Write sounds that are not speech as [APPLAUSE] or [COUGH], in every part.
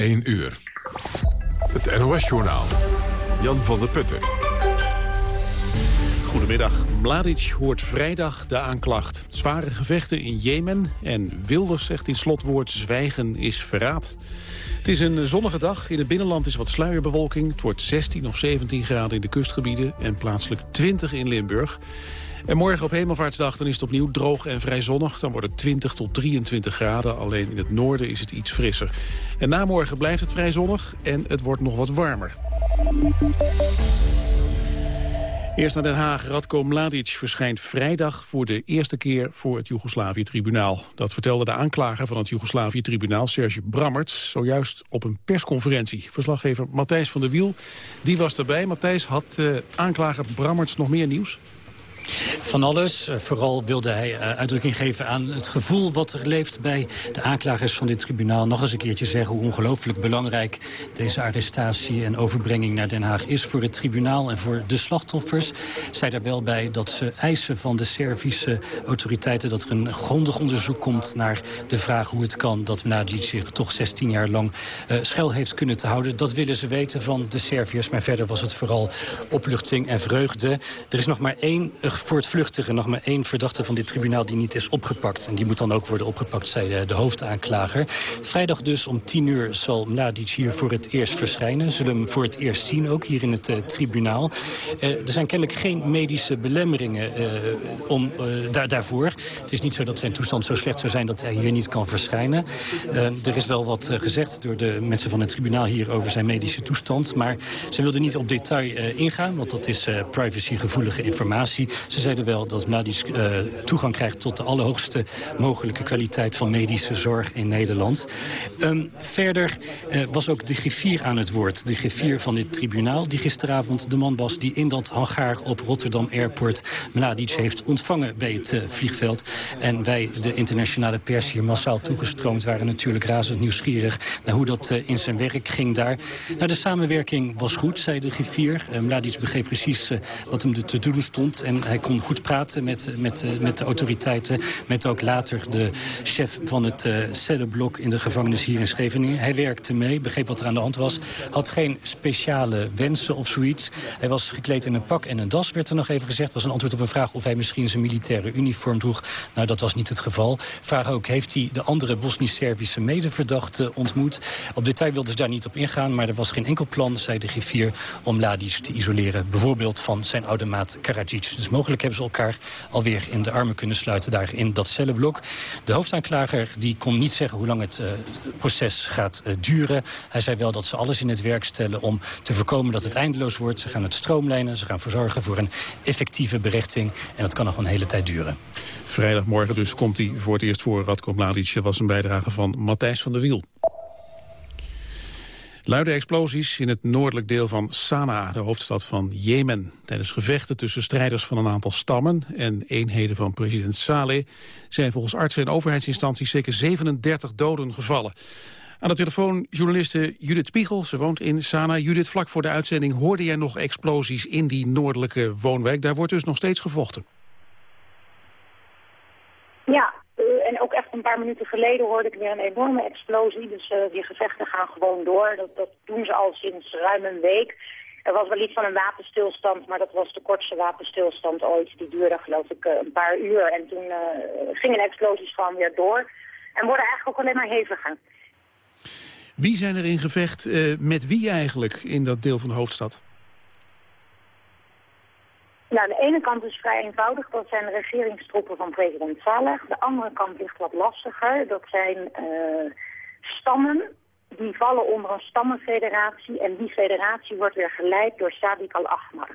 1 uur. Het NOS-journaal. Jan van der Putten. Goedemiddag. Mladic hoort vrijdag de aanklacht. Zware gevechten in Jemen en Wilders zegt in slotwoord zwijgen is verraad. Het is een zonnige dag. In het binnenland is wat sluierbewolking. Het wordt 16 of 17 graden in de kustgebieden en plaatselijk 20 in Limburg. En morgen op Hemelvaartsdag dan is het opnieuw droog en vrij zonnig. Dan wordt het 20 tot 23 graden. Alleen in het noorden is het iets frisser. En na morgen blijft het vrij zonnig en het wordt nog wat warmer. Eerst naar Den Haag. Radko Mladic verschijnt vrijdag voor de eerste keer voor het Joegoslavië-tribunaal. Dat vertelde de aanklager van het Joegoslavië-tribunaal, Serge Brammerts, zojuist op een persconferentie. Verslaggever Matthijs van der Wiel, die was erbij. Matthijs, had uh, aanklager Brammerts nog meer nieuws? Van alles. Eh, vooral wilde hij eh, uitdrukking geven aan het gevoel wat er leeft bij de aanklagers van dit tribunaal. Nog eens een keertje zeggen hoe ongelooflijk belangrijk deze arrestatie en overbrenging naar Den Haag is voor het tribunaal en voor de slachtoffers. Zij daar wel bij dat ze eisen van de Servische autoriteiten dat er een grondig onderzoek komt naar de vraag hoe het kan dat Mladic zich toch 16 jaar lang uh, schuil heeft kunnen te houden. Dat willen ze weten van de Serviërs, maar verder was het vooral opluchting en vreugde. Er is nog maar één het vluchtigen nog maar één verdachte van dit tribunaal die niet is opgepakt. En die moet dan ook worden opgepakt, zei de, hoofdaanklager. Vrijdag dus om tien uur zal Mladic hier voor het eerst verschijnen. Zullen hem voor het eerst zien, ook hier in het uh, tribunaal. Uh, er zijn kennelijk geen medische belemmeringen uh, om, daar, daarvoor. Het is niet zo dat zijn toestand zo slecht zou zijn dat hij hier niet kan verschijnen. er is wel wat gezegd door de mensen van het tribunaal hier over zijn medische toestand. Maar ze wilden niet op detail ingaan, want dat is privacygevoelige informatie. Ze zeiden wel dat Mladic uh, toegang krijgt tot de allerhoogste mogelijke kwaliteit van medische zorg in Nederland. Um, verder uh, was ook de griffier aan het woord. De griffier van dit tribunaal die gisteravond de man was die in dat hangaar op Rotterdam Airport Mladic heeft ontvangen bij het uh, vliegveld. En wij, de internationale pers hier massaal toegestroomd waren natuurlijk razend nieuwsgierig naar hoe dat in zijn werk ging daar. Nou, de samenwerking was goed, zei de griffier. Mladic begreep precies wat hem te doen stond en hij kon goed praten met, met, eh, met de autoriteiten. Met ook later de chef van het uh, cellenblok in de gevangenis hier in Scheveningen. Hij werkte mee, begreep wat er aan de hand was. Had geen speciale wensen of zoiets. Hij was gekleed in een pak en een das, werd er nog even gezegd. was een antwoord op een vraag of hij misschien zijn militaire uniform droeg. Nou, dat was niet het geval. Vraag ook, heeft hij de andere Bosnisch-Servische medeverdachte ontmoet? Op detail wilden ze daar niet op ingaan, maar er was geen enkel plan, zei de griffier, om Mladic te isoleren. Bijvoorbeeld van zijn oude maat Karadzic. Dus mogelijk hebben ze elkaar alweer in de armen kunnen sluiten daar in dat cellenblok. De hoofdaanklager die kon niet zeggen hoe lang het uh, proces gaat uh, duren. Hij zei wel dat ze alles in het werk stellen om te voorkomen dat het eindeloos wordt. Ze gaan het stroomlijnen, ze gaan verzorgen voor een effectieve berechting. En dat kan nog een hele tijd duren. Vrijdagmorgen dus komt hij voor het eerst voor Radko Mladic. Was een bijdrage van Matthijs van der Wiel. Luide explosies in het noordelijk deel van Sanaa, de hoofdstad van Jemen. Tijdens gevechten tussen strijders van een aantal stammen en eenheden van president Saleh... zijn volgens artsen en overheidsinstanties zeker 37 doden gevallen. Aan de telefoon journaliste Judith Spiegel, ze woont in Sanaa. Judith, vlak voor de uitzending hoorde jij nog explosies in die noordelijke woonwijk. Daar wordt dus nog steeds gevochten. Ja, en ook echt een paar minuten geleden hoorde ik weer een enorme explosie. Dus uh, die gevechten gaan gewoon door. Dat, dat doen ze al sinds ruim een week. Er was wel iets van een wapenstilstand, maar dat was de kortste wapenstilstand ooit. Die duurde geloof ik uh, een paar uur. En toen gingen explosies gewoon weer door. En worden eigenlijk ook alleen maar heviger. Wie zijn er in gevecht met wie eigenlijk in dat deel van de hoofdstad? Nou, de ene kant is vrij eenvoudig. Dat zijn de regeringstroepen van president Saleh. De andere kant ligt wat lastiger. Dat zijn uh, stammen die vallen onder een stammenfederatie. En die federatie wordt weer geleid door Sadiq al-Ahmar.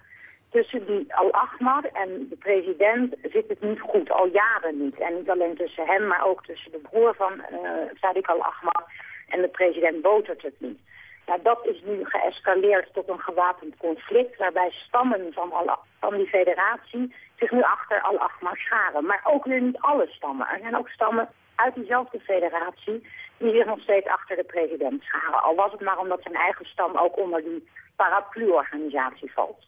Tussen die al-Ahmar en de president zit het niet goed, al jaren niet. En niet alleen tussen hem, maar ook tussen de broer van uh, Sadiq al-Ahmar en de president botert het niet. Nou, dat is nu geëscaleerd tot een gewapend conflict... waarbij stammen van, al, van die federatie zich nu achter Al-Ahmar scharen. Maar ook weer niet alle stammen. Er zijn ook stammen uit diezelfde federatie... die zich nog steeds achter de president scharen. Al was het maar omdat zijn eigen stam ook onder die paraplu-organisatie valt.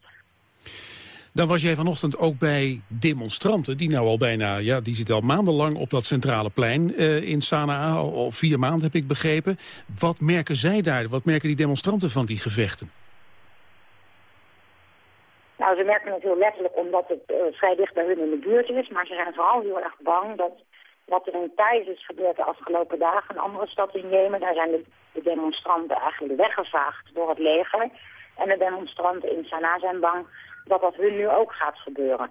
Dan was jij vanochtend ook bij demonstranten die nou al bijna, ja, die zitten al maandenlang op dat centrale plein uh, in Sanaa, al, vier maanden heb ik begrepen. Wat merken zij daar? Wat merken die demonstranten van die gevechten? Nou, ze merken het heel letterlijk omdat het uh, vrij dicht bij hun in de buurt is, maar ze zijn vooral heel erg bang dat wat er in Thijs is gebeurd de afgelopen dagen, een andere stad in Jemen, daar zijn de, de demonstranten eigenlijk weggevaagd door het leger. En de demonstranten in Sanaa zijn bang dat dat hun nu ook gaat gebeuren.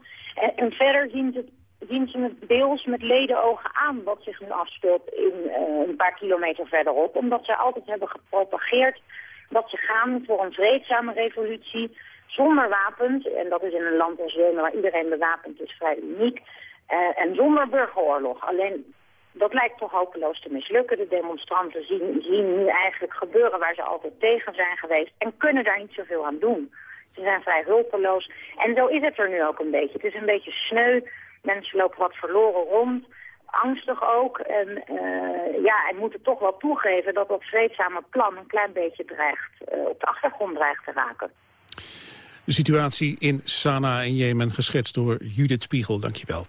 En, verder zien ze, het deels met ledenogen aan wat zich nu afspeelt in, uh, een paar kilometer verderop. Omdat ze altijd hebben gepropageerd dat ze gaan voor een vreedzame revolutie zonder wapens. En dat is in een land als Jemen waar iedereen bewapend is vrij uniek. Uh, en zonder burgeroorlog. Alleen dat lijkt toch hopeloos te mislukken. De demonstranten zien, zien nu eigenlijk gebeuren waar ze altijd tegen zijn geweest en kunnen daar niet zoveel aan doen. Ze zijn vrij hulpeloos. En zo is het er nu ook een beetje. Het is een beetje sneu. Mensen lopen wat verloren rond. Angstig ook. En, uh, ja, en moeten toch wel toegeven dat dat vreedzame plan een klein beetje dreigt, uh, op de achtergrond dreigt te raken. De situatie in Sanaa in Jemen geschetst door Judith Spiegel. Dankjewel.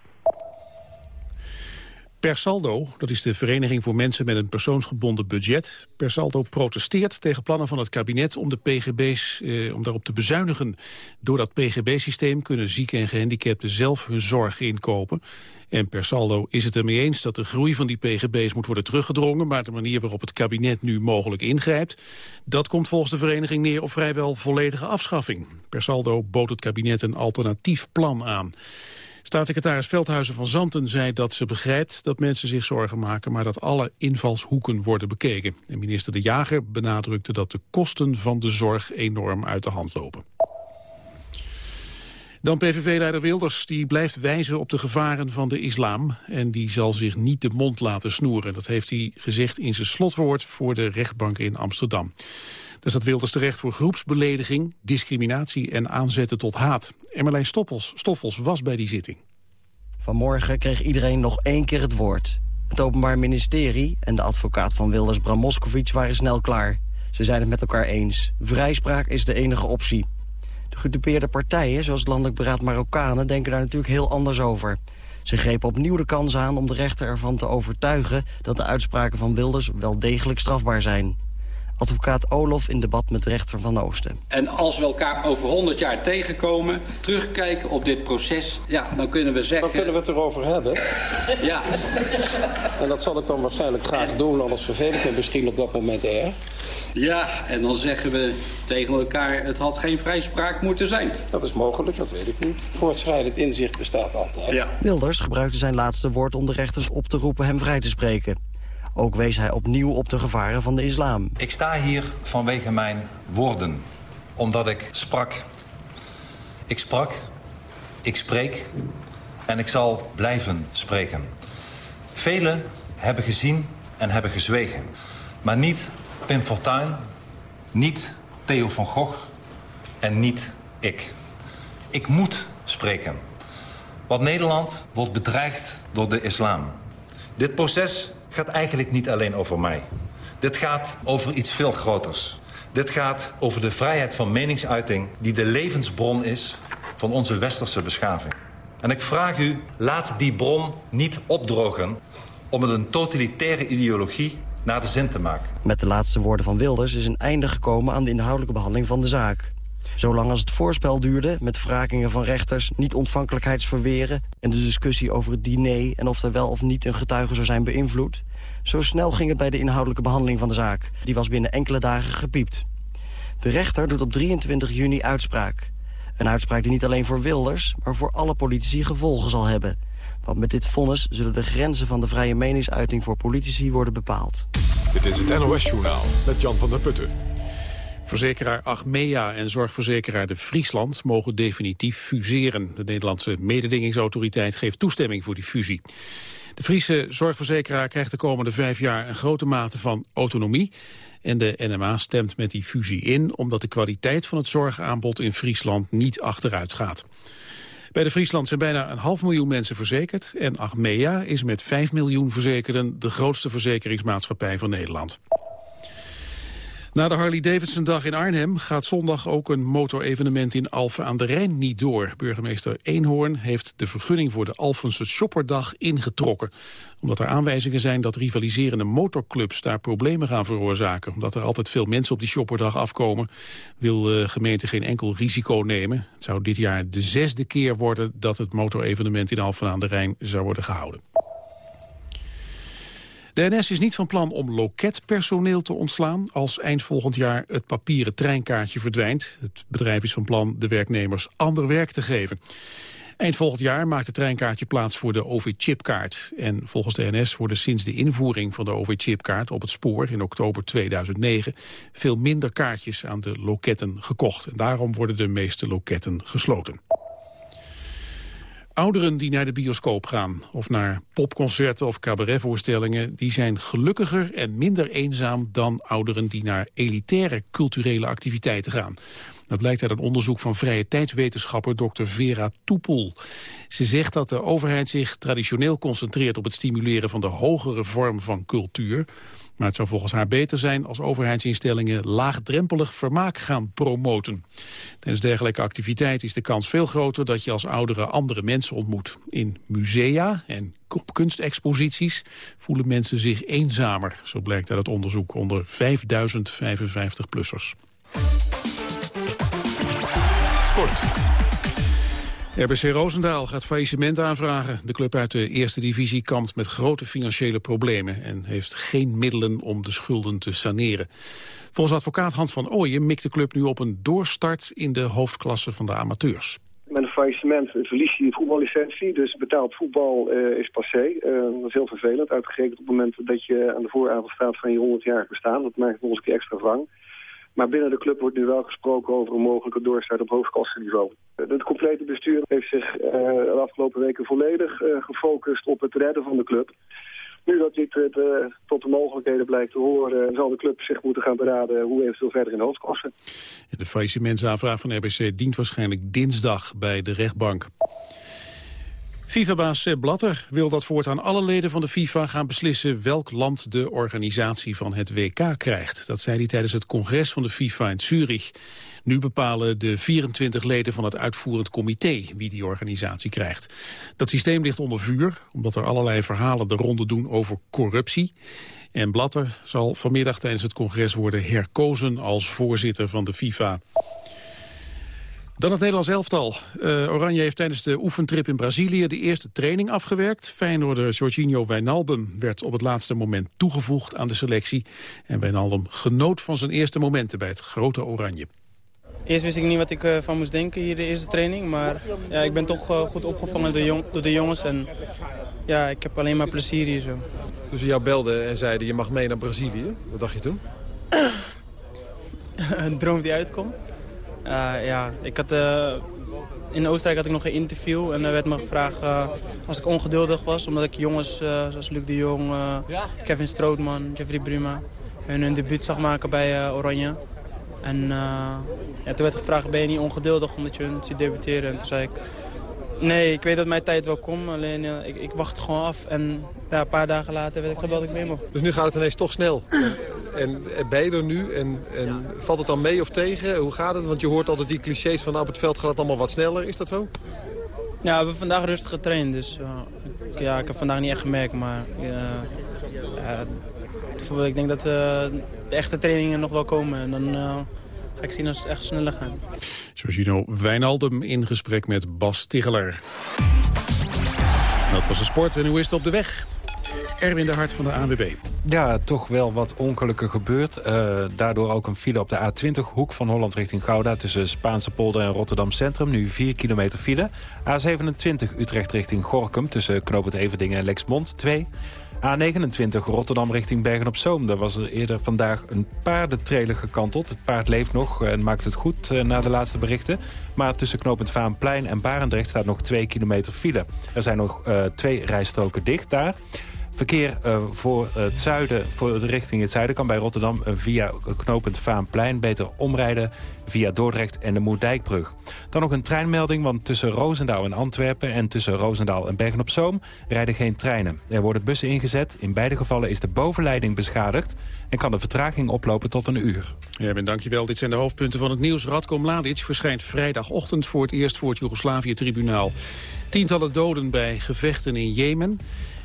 Persaldo, dat is de Vereniging voor Mensen met een persoonsgebonden budget. Persaldo protesteert tegen plannen van het kabinet om de PGB's eh, om daarop te bezuinigen. Door dat PGB-systeem kunnen zieken en gehandicapten zelf hun zorg inkopen. En Persaldo is het ermee eens dat de groei van die PGB's moet worden teruggedrongen, maar de manier waarop het kabinet nu mogelijk ingrijpt, dat komt volgens de vereniging neer op vrijwel volledige afschaffing. Persaldo bood het kabinet een alternatief plan aan. Staatssecretaris Veldhuizen van Zanten zei dat ze begrijpt dat mensen zich zorgen maken, maar dat alle invalshoeken worden bekeken. En minister De Jager benadrukte dat de kosten van de zorg enorm uit de hand lopen. Dan PVV-leider Wilders, die blijft wijzen op de gevaren van de islam. En die zal zich niet de mond laten snoeren. Dat heeft hij gezegd in zijn slotwoord voor de rechtbank in Amsterdam. Daar staat Wilders terecht voor groepsbelediging, discriminatie en aanzetten tot haat. Emmerlijn Stoffels, Stoffels was bij die zitting. Vanmorgen kreeg iedereen nog één keer het woord. Het Openbaar Ministerie en de advocaat van Wilders Bram Moskowitz waren snel klaar. Ze zijn het met elkaar eens. Vrijspraak is de enige optie. De gedupeerde partijen, zoals het Landelijk Beraad Marokkanen... denken daar natuurlijk heel anders over. Ze grepen opnieuw de kans aan om de rechter ervan te overtuigen... dat de uitspraken van Wilders wel degelijk strafbaar zijn. Advocaat Olof in debat met de rechter van Oosten. En als we elkaar over 100 jaar tegenkomen, terugkijken op dit proces... ja, dan kunnen we zeggen... Dan kunnen we het erover hebben. Ja. En dat zal ik dan waarschijnlijk graag doen, alles vervelend me misschien op dat moment erg. Ja, en dan zeggen we tegen elkaar, het had geen vrijspraak moeten zijn. Dat is mogelijk, dat weet ik niet. Voortschrijdend inzicht bestaat altijd. Ja. Wilders gebruikte zijn laatste woord om de rechters op te roepen hem vrij te spreken. Ook wees hij opnieuw op de gevaren van de islam. Ik sta hier vanwege mijn woorden. Omdat ik sprak. Ik sprak, ik spreek en ik zal blijven spreken. Velen hebben gezien en hebben gezwegen. Maar niet Pim Fortuyn, niet Theo van Gogh en niet ik. Ik moet spreken. Want Nederland wordt bedreigd door de islam. Dit proces gaat eigenlijk niet alleen over mij. Dit gaat over iets veel groters. Dit gaat over de vrijheid van meningsuiting... die de levensbron is van onze westerse beschaving. En ik vraag u, laat die bron niet opdrogen... om het een totalitaire ideologie naar de zin te maken. Met de laatste woorden van Wilders is een einde gekomen... aan de inhoudelijke behandeling van de zaak. Zolang als het voorspel duurde, met wrakingen van rechters... niet-ontvankelijkheidsverweren en de discussie over het diner... en of er wel of niet een getuige zou zijn beïnvloed... zo snel ging het bij de inhoudelijke behandeling van de zaak. Die was binnen enkele dagen gepiept. De rechter doet op 23 juni uitspraak. Een uitspraak die niet alleen voor Wilders, maar voor alle politici gevolgen zal hebben. Want met dit vonnis zullen de grenzen van de vrije meningsuiting voor politici worden bepaald. Dit is het NOS Journaal met Jan van der Putten. Verzekeraar Achmea en zorgverzekeraar De Friesland mogen definitief fuseren. De Nederlandse mededingingsautoriteit geeft toestemming voor die fusie. De Friese zorgverzekeraar krijgt de komende vijf jaar een grote mate van autonomie. En de NMA stemt met die fusie in omdat de kwaliteit van het zorgaanbod in Friesland niet achteruit gaat. Bij de Friesland zijn bijna een half miljoen mensen verzekerd en Achmea is met 5 miljoen verzekerden de grootste verzekeringsmaatschappij van Nederland. Na de Harley-Davidson-dag in Arnhem gaat zondag ook een motorevenement in Alphen aan de Rijn niet door. Burgemeester Eenhoorn heeft de vergunning voor de Alphense Shopperdag ingetrokken. Omdat er aanwijzingen zijn dat rivaliserende motorclubs daar problemen gaan veroorzaken. Omdat er altijd veel mensen op die Shopperdag afkomen, wil de gemeente geen enkel risico nemen. Het zou dit jaar de zesde keer worden dat het motorevenement in Alphen aan de Rijn zou worden gehouden. De NS is niet van plan om loketpersoneel te ontslaan als eind volgend jaar het papieren treinkaartje verdwijnt. Het bedrijf is van plan de werknemers ander werk te geven. Eind volgend jaar maakt het treinkaartje plaats voor de OV-chipkaart. En volgens de NS worden sinds de invoering van de OV-chipkaart op het spoor in oktober 2009 veel minder kaartjes aan de loketten gekocht. En daarom worden de meeste loketten gesloten. Ouderen die naar de bioscoop gaan, of naar popconcerten of cabaretvoorstellingen... die zijn gelukkiger en minder eenzaam dan ouderen die naar elitaire culturele activiteiten gaan. Dat blijkt uit een onderzoek van vrije tijdswetenschapper Dr. Vera Toepel. Ze zegt dat de overheid zich traditioneel concentreert op het stimuleren van de hogere vorm van cultuur... Maar het zou volgens haar beter zijn als overheidsinstellingen laagdrempelig vermaak gaan promoten. Tijdens dergelijke activiteit is de kans veel groter dat je als oudere andere mensen ontmoet. In musea en kunstexposities voelen mensen zich eenzamer, zo blijkt uit het onderzoek onder 5000 55-plussers. Sport. RBC Roosendaal gaat faillissement aanvragen. De club uit de eerste divisie kampt met grote financiële problemen... en heeft geen middelen om de schulden te saneren. Volgens advocaat Hans van Ooyen mikt de club nu op een doorstart... in de hoofdklasse van de amateurs. Met een faillissement verlies je je voetballicentie. Dus betaald voetbal uh, is passé. Uh, dat is heel vervelend. Uitgerekend op het moment dat je aan de vooravond staat van je 100-jarig bestaan. Dat maakt het nog eens een keer extra wrang. Maar binnen de club wordt nu wel gesproken over een mogelijke doorstart op hoofdklasseniveau. Het complete bestuur heeft zich uh, de afgelopen weken volledig uh, gefocust op het redden van de club. Nu dat dit uh, tot de mogelijkheden blijkt te horen... zal de club zich moeten gaan beraden hoe eventueel verder in hoofdklasse. De faillissementsaanvraag van RBC dient waarschijnlijk dinsdag bij de rechtbank. FIFA-baas Sepp Blatter wil dat voortaan alle leden van de FIFA gaan beslissen welk land de organisatie van het WK krijgt. Dat zei hij tijdens het congres van de FIFA in Zurich. Nu bepalen de 24 leden van het uitvoerend comité wie die organisatie krijgt. Dat systeem ligt onder vuur, omdat er allerlei verhalen de ronde doen over corruptie. En Blatter zal vanmiddag tijdens het congres worden herkozen als voorzitter van de FIFA. Dan het Nederlands elftal. Uh, Oranje heeft tijdens de oefentrip in Brazilië de eerste training afgewerkt. Feyenoorder Jorginho Wijnaldum werd op het laatste moment toegevoegd aan de selectie. En Wijnaldum genoot van zijn eerste momenten bij het grote Oranje. Eerst wist ik niet wat ik uh, van moest denken hier de eerste training. Maar ja, ik ben toch uh, goed opgevangen door, jong, door, de jongens. En ja, ik heb alleen maar plezier hier zo. Toen ze jou belden en zeiden je mag mee naar Brazilië, wat dacht je toen? [LAUGHS] een droom die uitkomt. Uh, ja, ik had, uh, in Oostenrijk had ik nog een interview en er werd me gevraagd uh, als ik ongeduldig was. Omdat ik jongens zoals Luc de Jong, Kevin Strootman, Jeffrey Bruma hun, hun debuut zag maken bij Oranje. En ja, toen werd gevraagd, ben je niet ongeduldig omdat je hun ziet debuteren? En toen zei ik, nee, ik weet dat mijn tijd wel komt, alleen ik, ik, wacht gewoon af. En ja, een paar dagen later werd ik gebeld dat ik mee mocht. Dus nu gaat het ineens toch snel? En, en ben je er nu? En, en valt het dan mee of tegen? Hoe gaat het? Want je hoort altijd die clichés van nou, op het veld gaat het allemaal wat sneller. Is dat zo? Ja, we hebben vandaag rustig getraind. Dus uh, ik, ja, ik heb vandaag niet echt gemerkt. Maar uh, ik denk dat de echte trainingen nog wel komen. En dan ga ik zien als het echt sneller gaat. Georgino Wijnaldum in gesprek met Bas Ticheler. Dat was de sport. En hoe is het op de weg? Erwin de Hart van de ANWB. Ja, toch wel wat ongelukken gebeurd. Uh, daardoor ook een file op de A20, hoek van Holland richting Gouda... tussen Spaanse polder en Rotterdam Centrum. Nu 4 kilometer file. A27 Utrecht richting Gorkum tussen Knoop Everdingen en Lexmond 2. A29 Rotterdam richting Bergen-op-Zoom. Daar was er eerder vandaag een paardentrailer gekanteld. Het paard leeft nog en maakt het goed uh, na de laatste berichten. Maar tussen knooppunt Vaanplein en Barendrecht staat nog 2 kilometer file. Er zijn nog uh, twee rijstroken dicht daar. Verkeer uh, voor het zuiden, voor de richting het zuiden... kan bij Rotterdam uh, via knooppunt Vaanplein beter omrijden... via Dordrecht en de Moerdijkbrug. Dan nog een treinmelding, want tussen Roosendaal en Antwerpen... en tussen Roosendaal en Bergen-op-Zoom rijden geen treinen. Er worden bussen ingezet. In beide gevallen is de bovenleiding beschadigd... en kan de vertraging oplopen tot een uur. Ja, ben dankjewel. Dit zijn de hoofdpunten van het nieuws. Radko Mladic verschijnt vrijdagochtend voor het eerst voor het Joegoslavië-tribunaal. Tientallen doden bij gevechten in Jemen...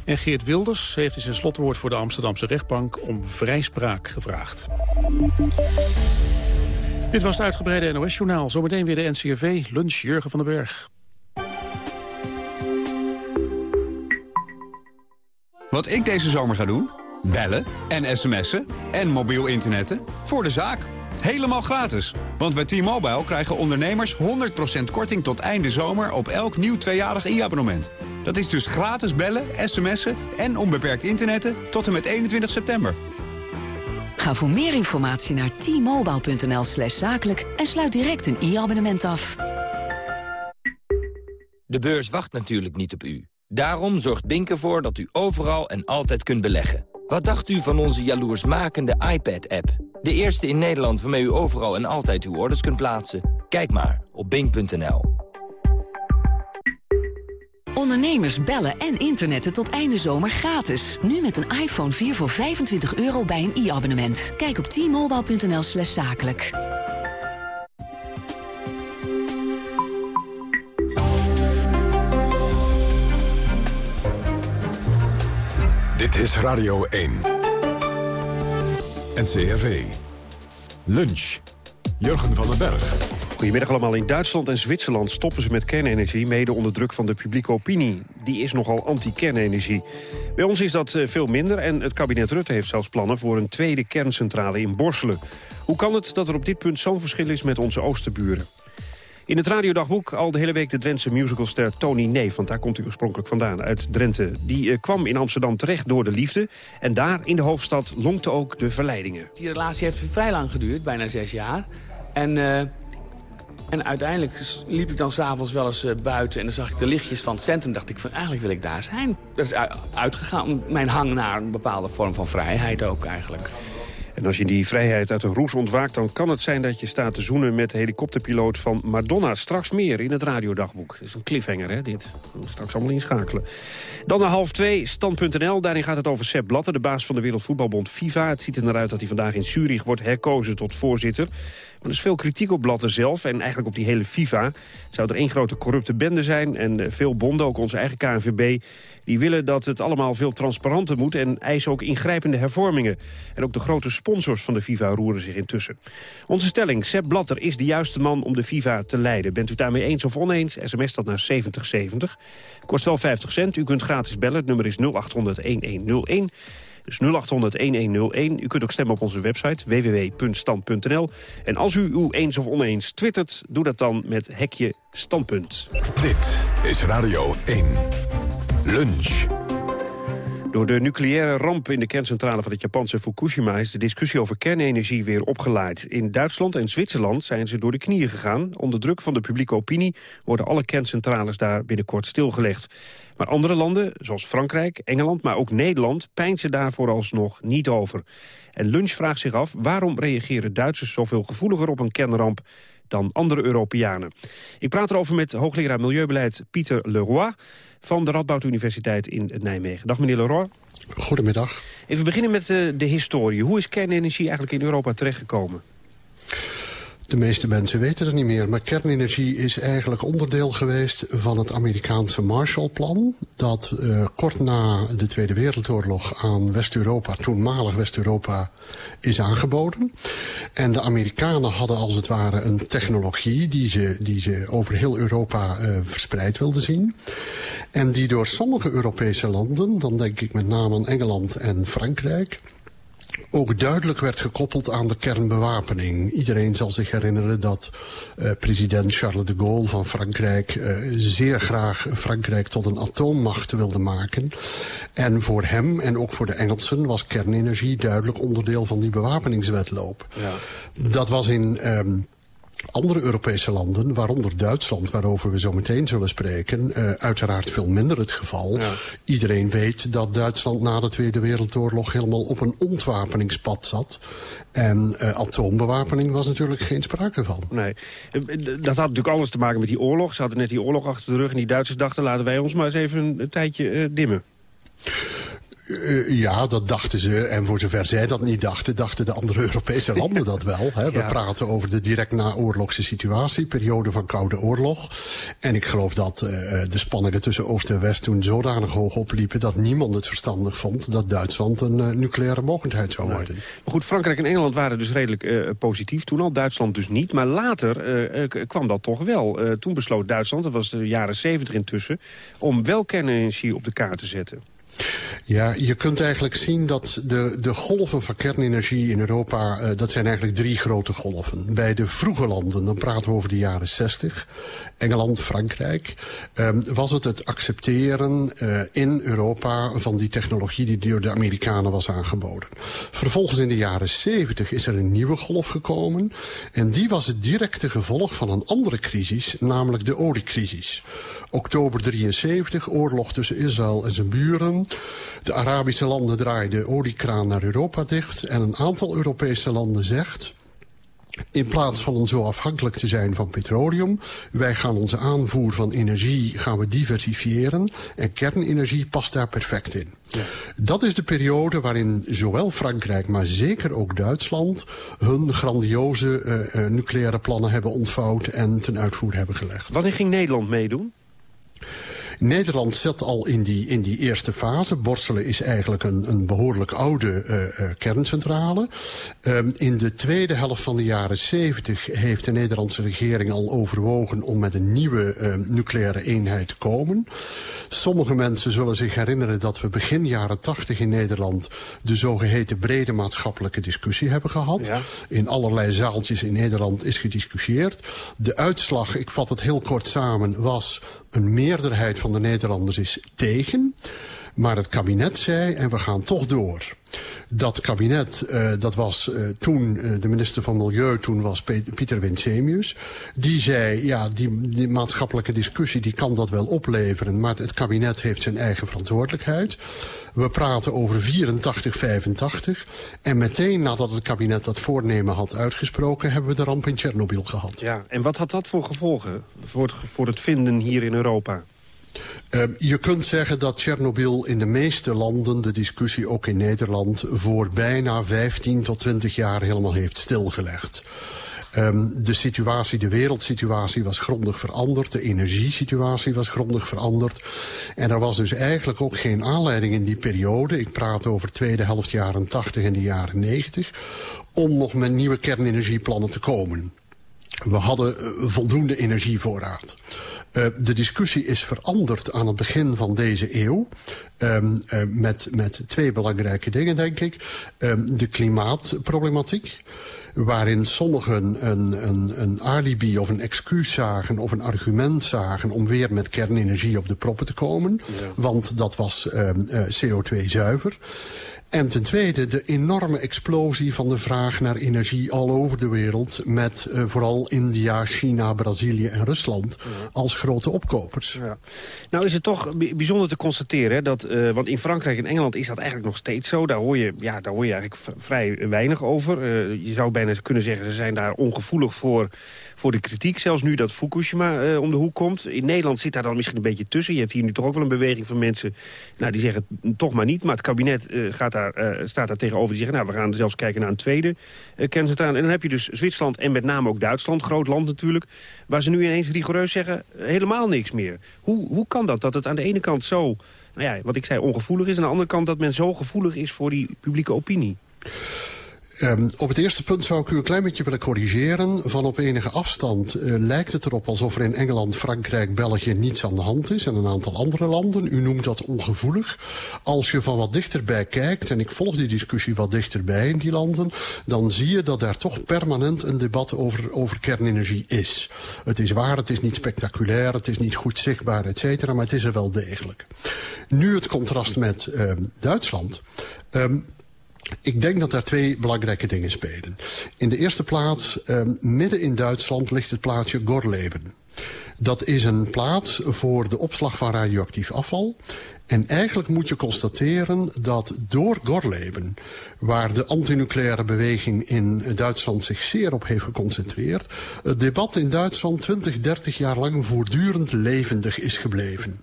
En Geert Wilders heeft in zijn slotwoord voor de Amsterdamse rechtbank om vrijspraak gevraagd. Dit was het uitgebreide NOS-journaal. Zometeen weer de NCRV. Lunch Jurgen van den Berg. Wat ik deze zomer ga doen? Bellen en sms'en en mobiel internetten voor de zaak. Helemaal gratis. Want bij T-Mobile krijgen ondernemers 100% korting tot einde zomer op elk nieuw tweejarig e-abonnement. Dat is dus gratis bellen, sms'en en onbeperkt internetten tot en met 21 september. Ga voor meer informatie naar t-mobile.nl slash zakelijk en sluit direct een e-abonnement af. De beurs wacht natuurlijk niet op u. Daarom zorgt Bink ervoor dat u overal en altijd kunt beleggen. Wat dacht u van onze jaloersmakende iPad-app? De eerste in Nederland waarmee u overal en altijd uw orders kunt plaatsen. Kijk maar op bink.nl. Ondernemers bellen en internetten tot einde zomer gratis. Nu met een iPhone 4 voor 25 euro bij een e-abonnement. Kijk op t-mobile.nl slash zakelijk. Dit is Radio 1. NCRV. Lunch. Jurgen van den Berg. Goedemiddag allemaal. In Duitsland en Zwitserland stoppen ze met kernenergie... mede onder druk van de publieke opinie. Die is nogal anti-kernenergie. Bij ons is dat eh, veel minder en het kabinet Rutte heeft zelfs plannen... voor een tweede kerncentrale in Borselen. Hoe kan het dat er op dit punt zo'n verschil is met onze oosterburen? In het radiodagboek al de hele week de Drentse musicalster Tony Neef. Want daar komt hij oorspronkelijk vandaan, uit Drenthe. Die uh, kwam in Amsterdam terecht door de liefde. En daar in de hoofdstad lonkte ook de verleidingen. Die relatie heeft vrij lang geduurd, bijna zes jaar. En, uh, en uiteindelijk liep ik dan s'avonds wel eens uh, buiten... en dan zag ik de lichtjes van het centrum. dacht ik van, eigenlijk wil ik daar zijn. Dat is uitgegaan, mijn hang naar een bepaalde vorm van vrijheid ook eigenlijk. En als je die vrijheid uit een roes ontwaakt... dan kan het zijn dat je staat te zoenen met de helikopterpiloot van Madonna. Straks meer in het radiodagboek. Dat is een cliffhanger, hè, dit. Straks allemaal inschakelen. Dan naar half twee, stand.nl. Daarin gaat het over Sepp Blatter, de baas van de Wereldvoetbalbond FIFA. Het ziet er naar uit dat hij vandaag in Zurich wordt herkozen tot voorzitter. Maar er is veel kritiek op Blatter zelf en eigenlijk op die hele FIFA. Zou er één grote corrupte bende zijn en eh, veel bonden, ook onze eigen KNVB... Die willen dat het allemaal veel transparanter moet en eisen ook ingrijpende hervormingen. En ook de grote sponsors van de FIFA roeren zich intussen. Onze stelling, Sepp Blatter is de juiste man om de FIFA te leiden. Bent u daarmee eens of oneens? SMS dat naar 7070. Kost wel 50 cent. U kunt gratis bellen. Het nummer is 0800-1101. Dus 0800-1101. U kunt ook stemmen op onze website www.stand.nl. En als u uw eens of oneens twittert, doe dat dan met hekje standpunt. Dit is Radio 1. Lunch. Door de nucleaire ramp in de kerncentrale van het Japanse Fukushima... is de discussie over kernenergie weer opgeleid. In Duitsland en Zwitserland zijn ze door de knieën gegaan. Onder druk van de publieke opinie worden alle kerncentrales daar binnenkort stilgelegd. Maar andere landen, zoals Frankrijk, Engeland, maar ook Nederland... pijnsen daar vooralsnog niet over. En Lunch vraagt zich af waarom reageren Duitsers zoveel gevoeliger op een kernramp dan andere Europeanen. Ik praat erover met hoogleraar Milieubeleid Pieter Leroy van de Radboud Universiteit in Nijmegen. Dag meneer Leroy. Goedemiddag. Even beginnen met de, eh, de historie. Hoe is kernenergie eigenlijk in Europa terechtgekomen? De meeste mensen weten het niet meer, maar kernenergie is eigenlijk onderdeel geweest van het Amerikaanse Marshallplan. Dat uh, kort na de Tweede Wereldoorlog aan West-Europa, toenmalig West-Europa, is aangeboden. En de Amerikanen hadden als het ware een technologie die ze, die ze over heel Europa uh, verspreid wilden zien. En die door sommige Europese landen, dan denk ik met name aan Engeland en Frankrijk ook duidelijk werd gekoppeld aan de kernbewapening. Iedereen zal zich herinneren dat uh, president Charles de Gaulle van Frankrijk uh, zeer graag Frankrijk tot een atoommacht wilde maken. En voor hem en ook voor de Engelsen was kernenergie duidelijk onderdeel van die bewapeningswetloop. Ja. Dat was in... Um, Andere Europese landen, waaronder Duitsland, waarover we zo meteen zullen spreken, uh, uiteraard veel minder het geval. Ja. Iedereen weet dat Duitsland na de Tweede Wereldoorlog helemaal op een ontwapeningspad zat. En uh, atoombewapening was natuurlijk geen sprake van. Nee, dat had natuurlijk alles te maken met die oorlog. Ze hadden net die oorlog achter de rug en die Duitsers dachten... laten wij ons maar eens even een, een tijdje uh, dimmen. Uh, ja, dat dachten ze. En voor zover zij dat niet dachten, dachten de andere [LAUGHS] Europese landen dat wel. Hè. We ja. praten over de direct naoorlogse situatie, periode van Koude Oorlog. En ik geloof dat uh, de spanningen tussen Oost en West toen zodanig hoog opliepen... dat niemand het verstandig vond dat Duitsland een uh, nucleaire mogendheid zou worden. Nee. Maar goed, Frankrijk en Engeland waren dus redelijk positief toen al. Duitsland dus niet. Maar later kwam dat toch wel. toen besloot Duitsland, dat was de jaren zeventig intussen... om wel kernenergie op de kaart te zetten. Ja, je kunt eigenlijk zien dat de, de golven van kernenergie in Europa... Uh, dat zijn eigenlijk drie grote golven. Bij de vroege landen, dan praten we over de jaren 60... Engeland, Frankrijk... Um, was het het accepteren uh, in Europa van die technologie... die door de Amerikanen was aangeboden. Vervolgens in de jaren 70 is er een nieuwe golf gekomen... en die was het directe gevolg van een andere crisis... namelijk de oliecrisis. Oktober 73, oorlog tussen Israël en zijn buren... De Arabische landen draaien de oliekraan naar Europa dicht... en een aantal Europese landen zegt... In plaats van zo afhankelijk te zijn van petroleum... wij gaan onze aanvoer van energie gaan we diversifiëren... en kernenergie past daar perfect in. Ja. Dat is de periode waarin zowel Frankrijk, maar zeker ook Duitsland... hun grandioze uh, uh, nucleaire plannen hebben ontvouwd en ten uitvoer hebben gelegd. Wanneer ging Nederland meedoen? Nederland zat al in die, in die eerste fase. Borselen is eigenlijk een, een behoorlijk oude uh, uh, kerncentrale. Um, in de tweede helft van de jaren 70 heeft de Nederlandse regering al overwogen... om met een nieuwe uh, nucleaire eenheid te komen. Sommige mensen zullen zich herinneren dat we begin jaren 80 in Nederland... de zogeheten brede maatschappelijke discussie hebben gehad. Ja. In allerlei zaaltjes in Nederland is gediscussieerd. De uitslag, ik vat het heel kort samen, was een meerderheid van de Nederlanders is tegen. Maar het kabinet zei, en we gaan toch door. Dat kabinet, uh, dat was uh, toen uh, de minister van Milieu, toen was Pieter Winsemius. Die zei, ja, die, die maatschappelijke discussie die kan dat wel opleveren... maar het kabinet heeft zijn eigen verantwoordelijkheid. We praten over 84, 85. En meteen nadat het kabinet dat voornemen had uitgesproken... hebben we de ramp in Tsjernobyl gehad. Ja, en wat had dat voor gevolgen voor voor het vinden hier in Europa? Uh, je kunt zeggen dat Tsjernobyl in de meeste landen, de discussie ook in Nederland, voor bijna 15 tot 20 jaar helemaal heeft stilgelegd. Um, de situatie, de wereldsituatie was grondig veranderd. De energiesituatie was grondig veranderd. En er was dus eigenlijk ook geen aanleiding in die periode... ik praat over de tweede helft jaren 80 en de jaren 90... om nog met nieuwe kernenergieplannen te komen. We hadden uh, voldoende energievoorraad. Uh, de discussie is veranderd aan het begin van deze eeuw. Um, uh, met, met twee belangrijke dingen, denk ik. Um, de klimaatproblematiek waarin sommigen een, een, een alibi of een excuus zagen... of een argument zagen om weer met kernenergie op de proppen te komen. Ja. Want dat was uh, CO2-zuiver. En ten tweede de enorme explosie van de vraag naar energie al over de wereld... met uh, vooral India, China, Brazilië en Rusland ja. als grote opkopers. Ja. Nou is het toch bijzonder te constateren, hè, dat, uh, want in Frankrijk en Engeland is dat eigenlijk nog steeds zo. Daar hoor je, ja, daar hoor je eigenlijk vrij weinig over. Uh, je zou bijna kunnen zeggen, ze zijn daar ongevoelig voor voor de kritiek. Zelfs nu dat Fukushima uh, om de hoek komt. In Nederland zit daar dan misschien een beetje tussen. Je hebt hier nu toch ook wel een beweging van mensen nou, die zeggen toch maar niet. Maar het kabinet uh, gaat daar, uh, staat daar tegenover. Die zeggen nou, we gaan zelfs kijken naar een tweede kerncentrale. En dan heb je dus Zwitserland en met name ook Duitsland, groot land natuurlijk. Waar ze nu ineens rigoureus zeggen helemaal niks meer. Hoe, hoe kan dat? Dat het aan de ene kant zo, nou ja, wat ik zei, ongevoelig is. En aan de andere kant dat men zo gevoelig is voor die publieke opinie. Um, op het eerste punt zou ik u een klein beetje willen corrigeren. Van op enige afstand uh, lijkt het erop alsof er in Engeland, Frankrijk, België niets aan de hand is. En een aantal andere landen. U noemt dat ongevoelig. Als je van wat dichterbij kijkt, en ik volg die discussie wat dichterbij in die landen. Dan zie je dat daar toch permanent een debat over, over kernenergie is. Het is waar, het is niet spectaculair, het is niet goed zichtbaar, et cetera. Maar het is er wel degelijk. Nu het contrast met uh, Duitsland. Um, Ik denk dat daar twee belangrijke dingen spelen. In de eerste plaats, eh, midden in Duitsland ligt het plaatsje Gorleben. Dat is een plaats voor de opslag van radioactief afval. En eigenlijk moet je constateren dat door Gorleben... waar de antinucleaire beweging in Duitsland zich zeer op heeft geconcentreerd... het debat in Duitsland 20, 30 jaar lang voortdurend levendig is gebleven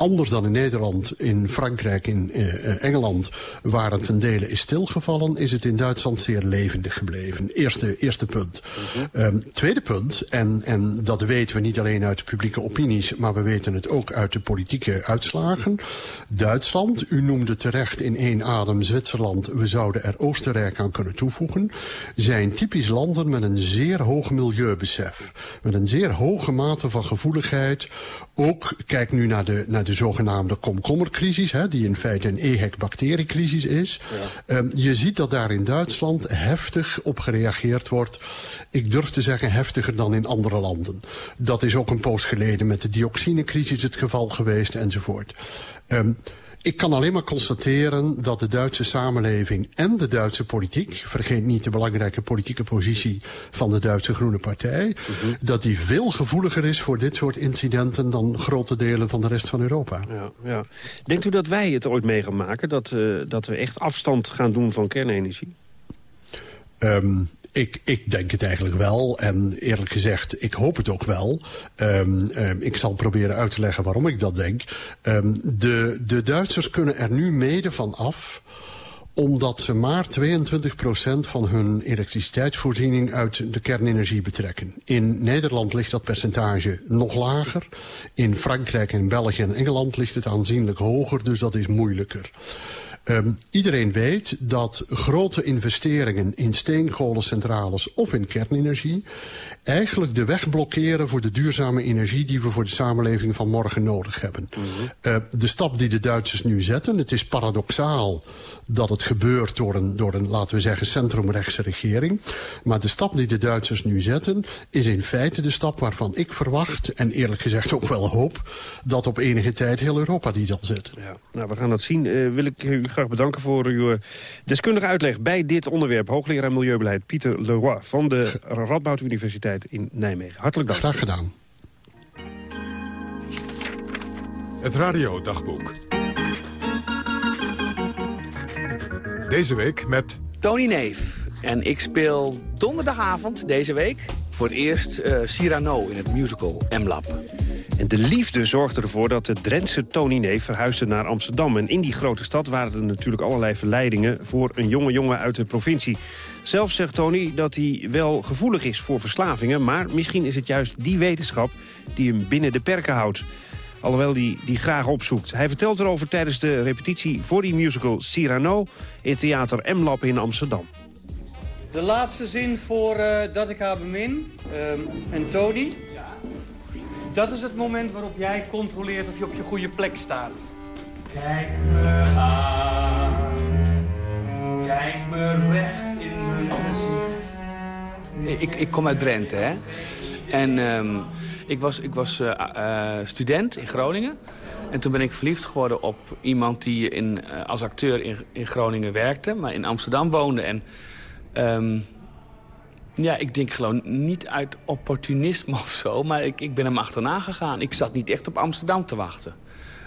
anders dan in Nederland, in Frankrijk, in uh, Engeland... waar het ten dele is stilgevallen, is het in Duitsland zeer levendig gebleven. Eerste, eerste punt. Mm um, tweede punt, en, en dat weten we niet alleen uit de publieke opinies... maar we weten het ook uit de politieke uitslagen. Duitsland, u noemde terecht in één adem Zwitserland... we zouden er Oostenrijk aan kunnen toevoegen... zijn typisch landen met een zeer hoog milieubesef. Met een zeer hoge mate van gevoeligheid ook, kijk nu naar de, naar de zogenaamde komkommercrisis... Hè, die in feite een EHEC-bacteriecrisis is. Ja. Um, je ziet dat daar in Duitsland heftig op gereageerd wordt. Ik durf te zeggen heftiger dan in andere landen. Dat is ook een poos geleden met de dioxinecrisis het geval geweest enzovoort. Um, ik kan alleen maar constateren dat de Duitse samenleving en de Duitse politiek... vergeet niet de belangrijke politieke positie van de Duitse Groene Partij... Mm -hmm. dat die veel gevoeliger is voor dit soort incidenten... dan grote delen van de rest van Europa. Ja, ja. Denkt u dat wij het ooit mee gaan maken? Dat, uh, dat we echt afstand gaan doen van kernenergie? Um, ik, ik denk het eigenlijk wel. En eerlijk gezegd, ik hoop het ook wel. Um, um, ik zal proberen uit te leggen waarom ik dat denk. Um, de, de Duitsers kunnen er nu mede van af omdat ze maar 22% van hun elektriciteitsvoorziening uit de kernenergie betrekken. In Nederland ligt dat percentage nog lager. In Frankrijk en België en Engeland ligt het aanzienlijk hoger, dus dat is moeilijker. Um, iedereen weet dat grote investeringen in steenkolencentrales of in kernenergie eigenlijk de weg blokkeren voor de duurzame energie die we voor de samenleving van morgen nodig hebben. Mm -hmm. uh, de stap die de Duitsers nu zetten, het is paradoxaal dat het gebeurt door een, door een laten we zeggen, centrumrechtse regering. Maar de stap die de Duitsers nu zetten is in feite de stap waarvan ik verwacht, en eerlijk gezegd ook wel hoop, dat op enige tijd heel Europa die zal zetten. Ja, nou, we gaan dat zien. Uh, wil ik u graag bedanken voor uw deskundige uitleg bij dit onderwerp. Hoogleraar Milieubeleid Pieter Leroy van de Radboud Universiteit in Nijmegen. Hartelijk dank. Graag gedaan. Het radiodagboek. Deze week met... Tony Neef. En ik speel donderdagavond deze week voor het eerst uh, Cyrano in het musical M-Lab. En de liefde zorgde ervoor dat de Drentse Tony Neef verhuisde naar Amsterdam. En in die grote stad waren er natuurlijk allerlei verleidingen... voor een jonge jongen uit de provincie. Zelf zegt Tony dat hij wel gevoelig is voor verslavingen... maar misschien is het juist die wetenschap die hem binnen de perken houdt. Alhoewel hij die graag opzoekt. Hij vertelt erover tijdens de repetitie voor die musical Cyrano... in theater M-Lab in Amsterdam. De laatste zin voor uh, Dat ik haar bemin. Um, en Tony. Dat is het moment waarop jij controleert of je op je goede plek staat. Kijk me aan. Kijk me recht in mijn gezicht. Ik, ik kom uit Drenthe, hè. En um, ik was, ik was uh, uh, student in Groningen. En toen ben ik verliefd geworden op iemand die in, uh, als acteur in, in Groningen werkte... maar in Amsterdam woonde. En um, ja, ik denk gewoon niet uit opportunisme [LAUGHS] of zo... maar ik, ik ben hem achterna gegaan. Ik zat niet echt op Amsterdam te wachten.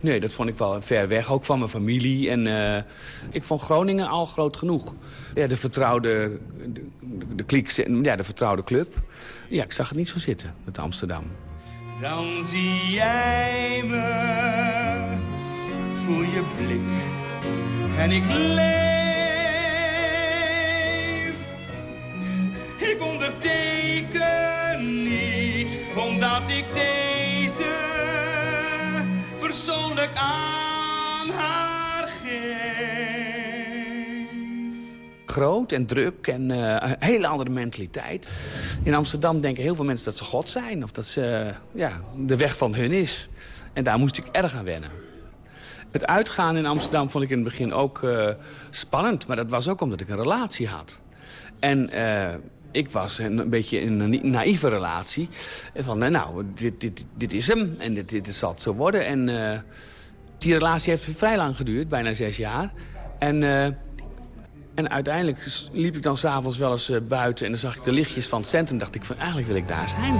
Nee, dat vond ik wel ver weg, ook van mijn familie. En uh, ik vond Groningen al groot genoeg. Ja, de vertrouwde, de, de, kliek, ja, de vertrouwde club. Ja, ik zag het niet zo zitten met Amsterdam. Dan zie jij me, voel je blik en ik leef. Aan haar geef. Groot en druk en uh, een hele andere mentaliteit. In Amsterdam denken heel veel mensen dat ze God zijn. Of dat ze ja, de weg van hun is. En daar moest ik erg aan wennen. Het uitgaan in Amsterdam vond ik in het begin ook uh, spannend. Maar dat was ook omdat ik een relatie had. En ik was een, beetje in een naïeve relatie. Van, nou, dit, dit, dit is hem en dit, dit zal het zo worden. En die relatie heeft vrij lang geduurd, bijna zes jaar. En uh, En uiteindelijk liep ik dan s'avonds wel eens buiten... en dan zag ik de lichtjes van het centrum. dacht ik van, eigenlijk wil ik daar zijn.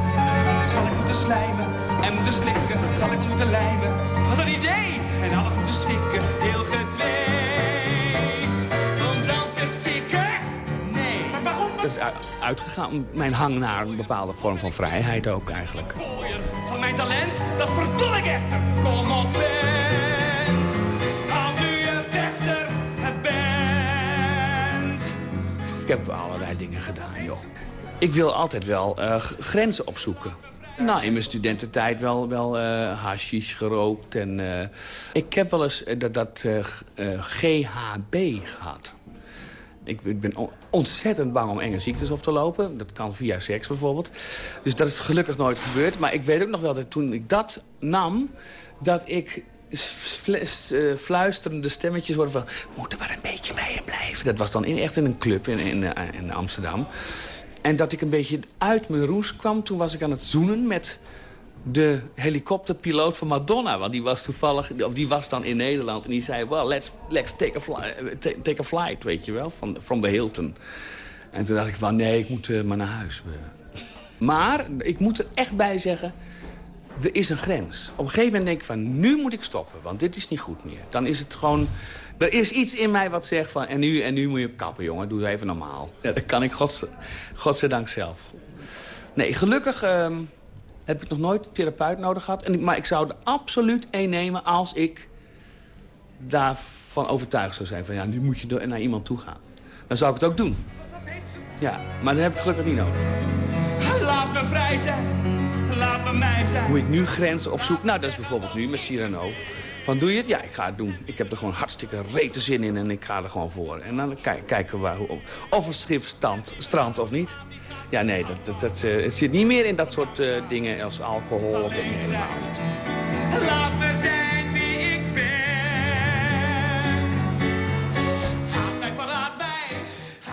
Zal ik moeten slijmen en moeten slikken? Zal ik moeten lijmen? Wat een idee! En alles moeten schikken, heel gedwee. Om dan te stikken? Nee. Maar waarom? Dat is uitgegaan. Mijn hang naar een bepaalde vorm van vrijheid ook eigenlijk. Van mijn talent, dat verdol ik echter. Kom op, Ik heb allerlei dingen gedaan, joh. Ik wil altijd wel uh, grenzen opzoeken. Nou, in mijn studententijd wel, wel uh, hashish gerookt. En, uh, ik heb wel eens dat, dat GHB gehad. Ik, ben ontzettend bang om enge ziektes op te lopen. Dat kan via seks bijvoorbeeld. Dus dat is gelukkig nooit gebeurd. Maar ik weet ook nog wel dat toen ik dat nam... dat ik fluisterende stemmetjes hoorde van... moet er maar een beetje bij je blijven. Dat was dan in, echt in een club in, in, in Amsterdam. En dat ik een beetje uit mijn roes kwam. Toen was ik aan het zoenen met de helikopterpiloot van Madonna. Want die was toevallig, of die was dan in Nederland. En die zei, well, let's, let's take, a flight, take a flight, weet je wel, van, from the Hilton. En toen dacht ik van, nee, ik moet maar naar huis. [LAUGHS] Maar, ik moet er echt bij zeggen, er is een grens. Op een gegeven moment denk ik van, nu moet ik stoppen, want dit is niet goed meer. Dan is het gewoon, er is iets in mij wat zegt van, en nu, en nu moet je kappen, jongen, doe even normaal. Ja, dat kan ik gods, godzijdank zelf. Nee, gelukkig... Uh, heb ik nog nooit een therapeut nodig gehad. En, maar ik zou er absoluut één nemen als ik daarvan overtuigd zou zijn. Van ja, nu moet je naar iemand toe gaan. Dan zou ik het ook doen. Ja, maar dat heb ik gelukkig niet nodig. Laat me vrij zijn. Laat me mij zijn. Hoe ik nu grenzen opzoek? Nou, dat is bijvoorbeeld nu met Cyrano. Van doe je het? Ja, ik ga het doen. Ik heb er gewoon hartstikke rete zin in en ik ga er gewoon voor. En dan kijken we hoe, of het schip stand, strandt of niet. Ja, nee, dat, dat, dat uh, het zit niet meer in dat soort uh, dingen als alcohol. Of, nee, helemaal niet. Laat me zijn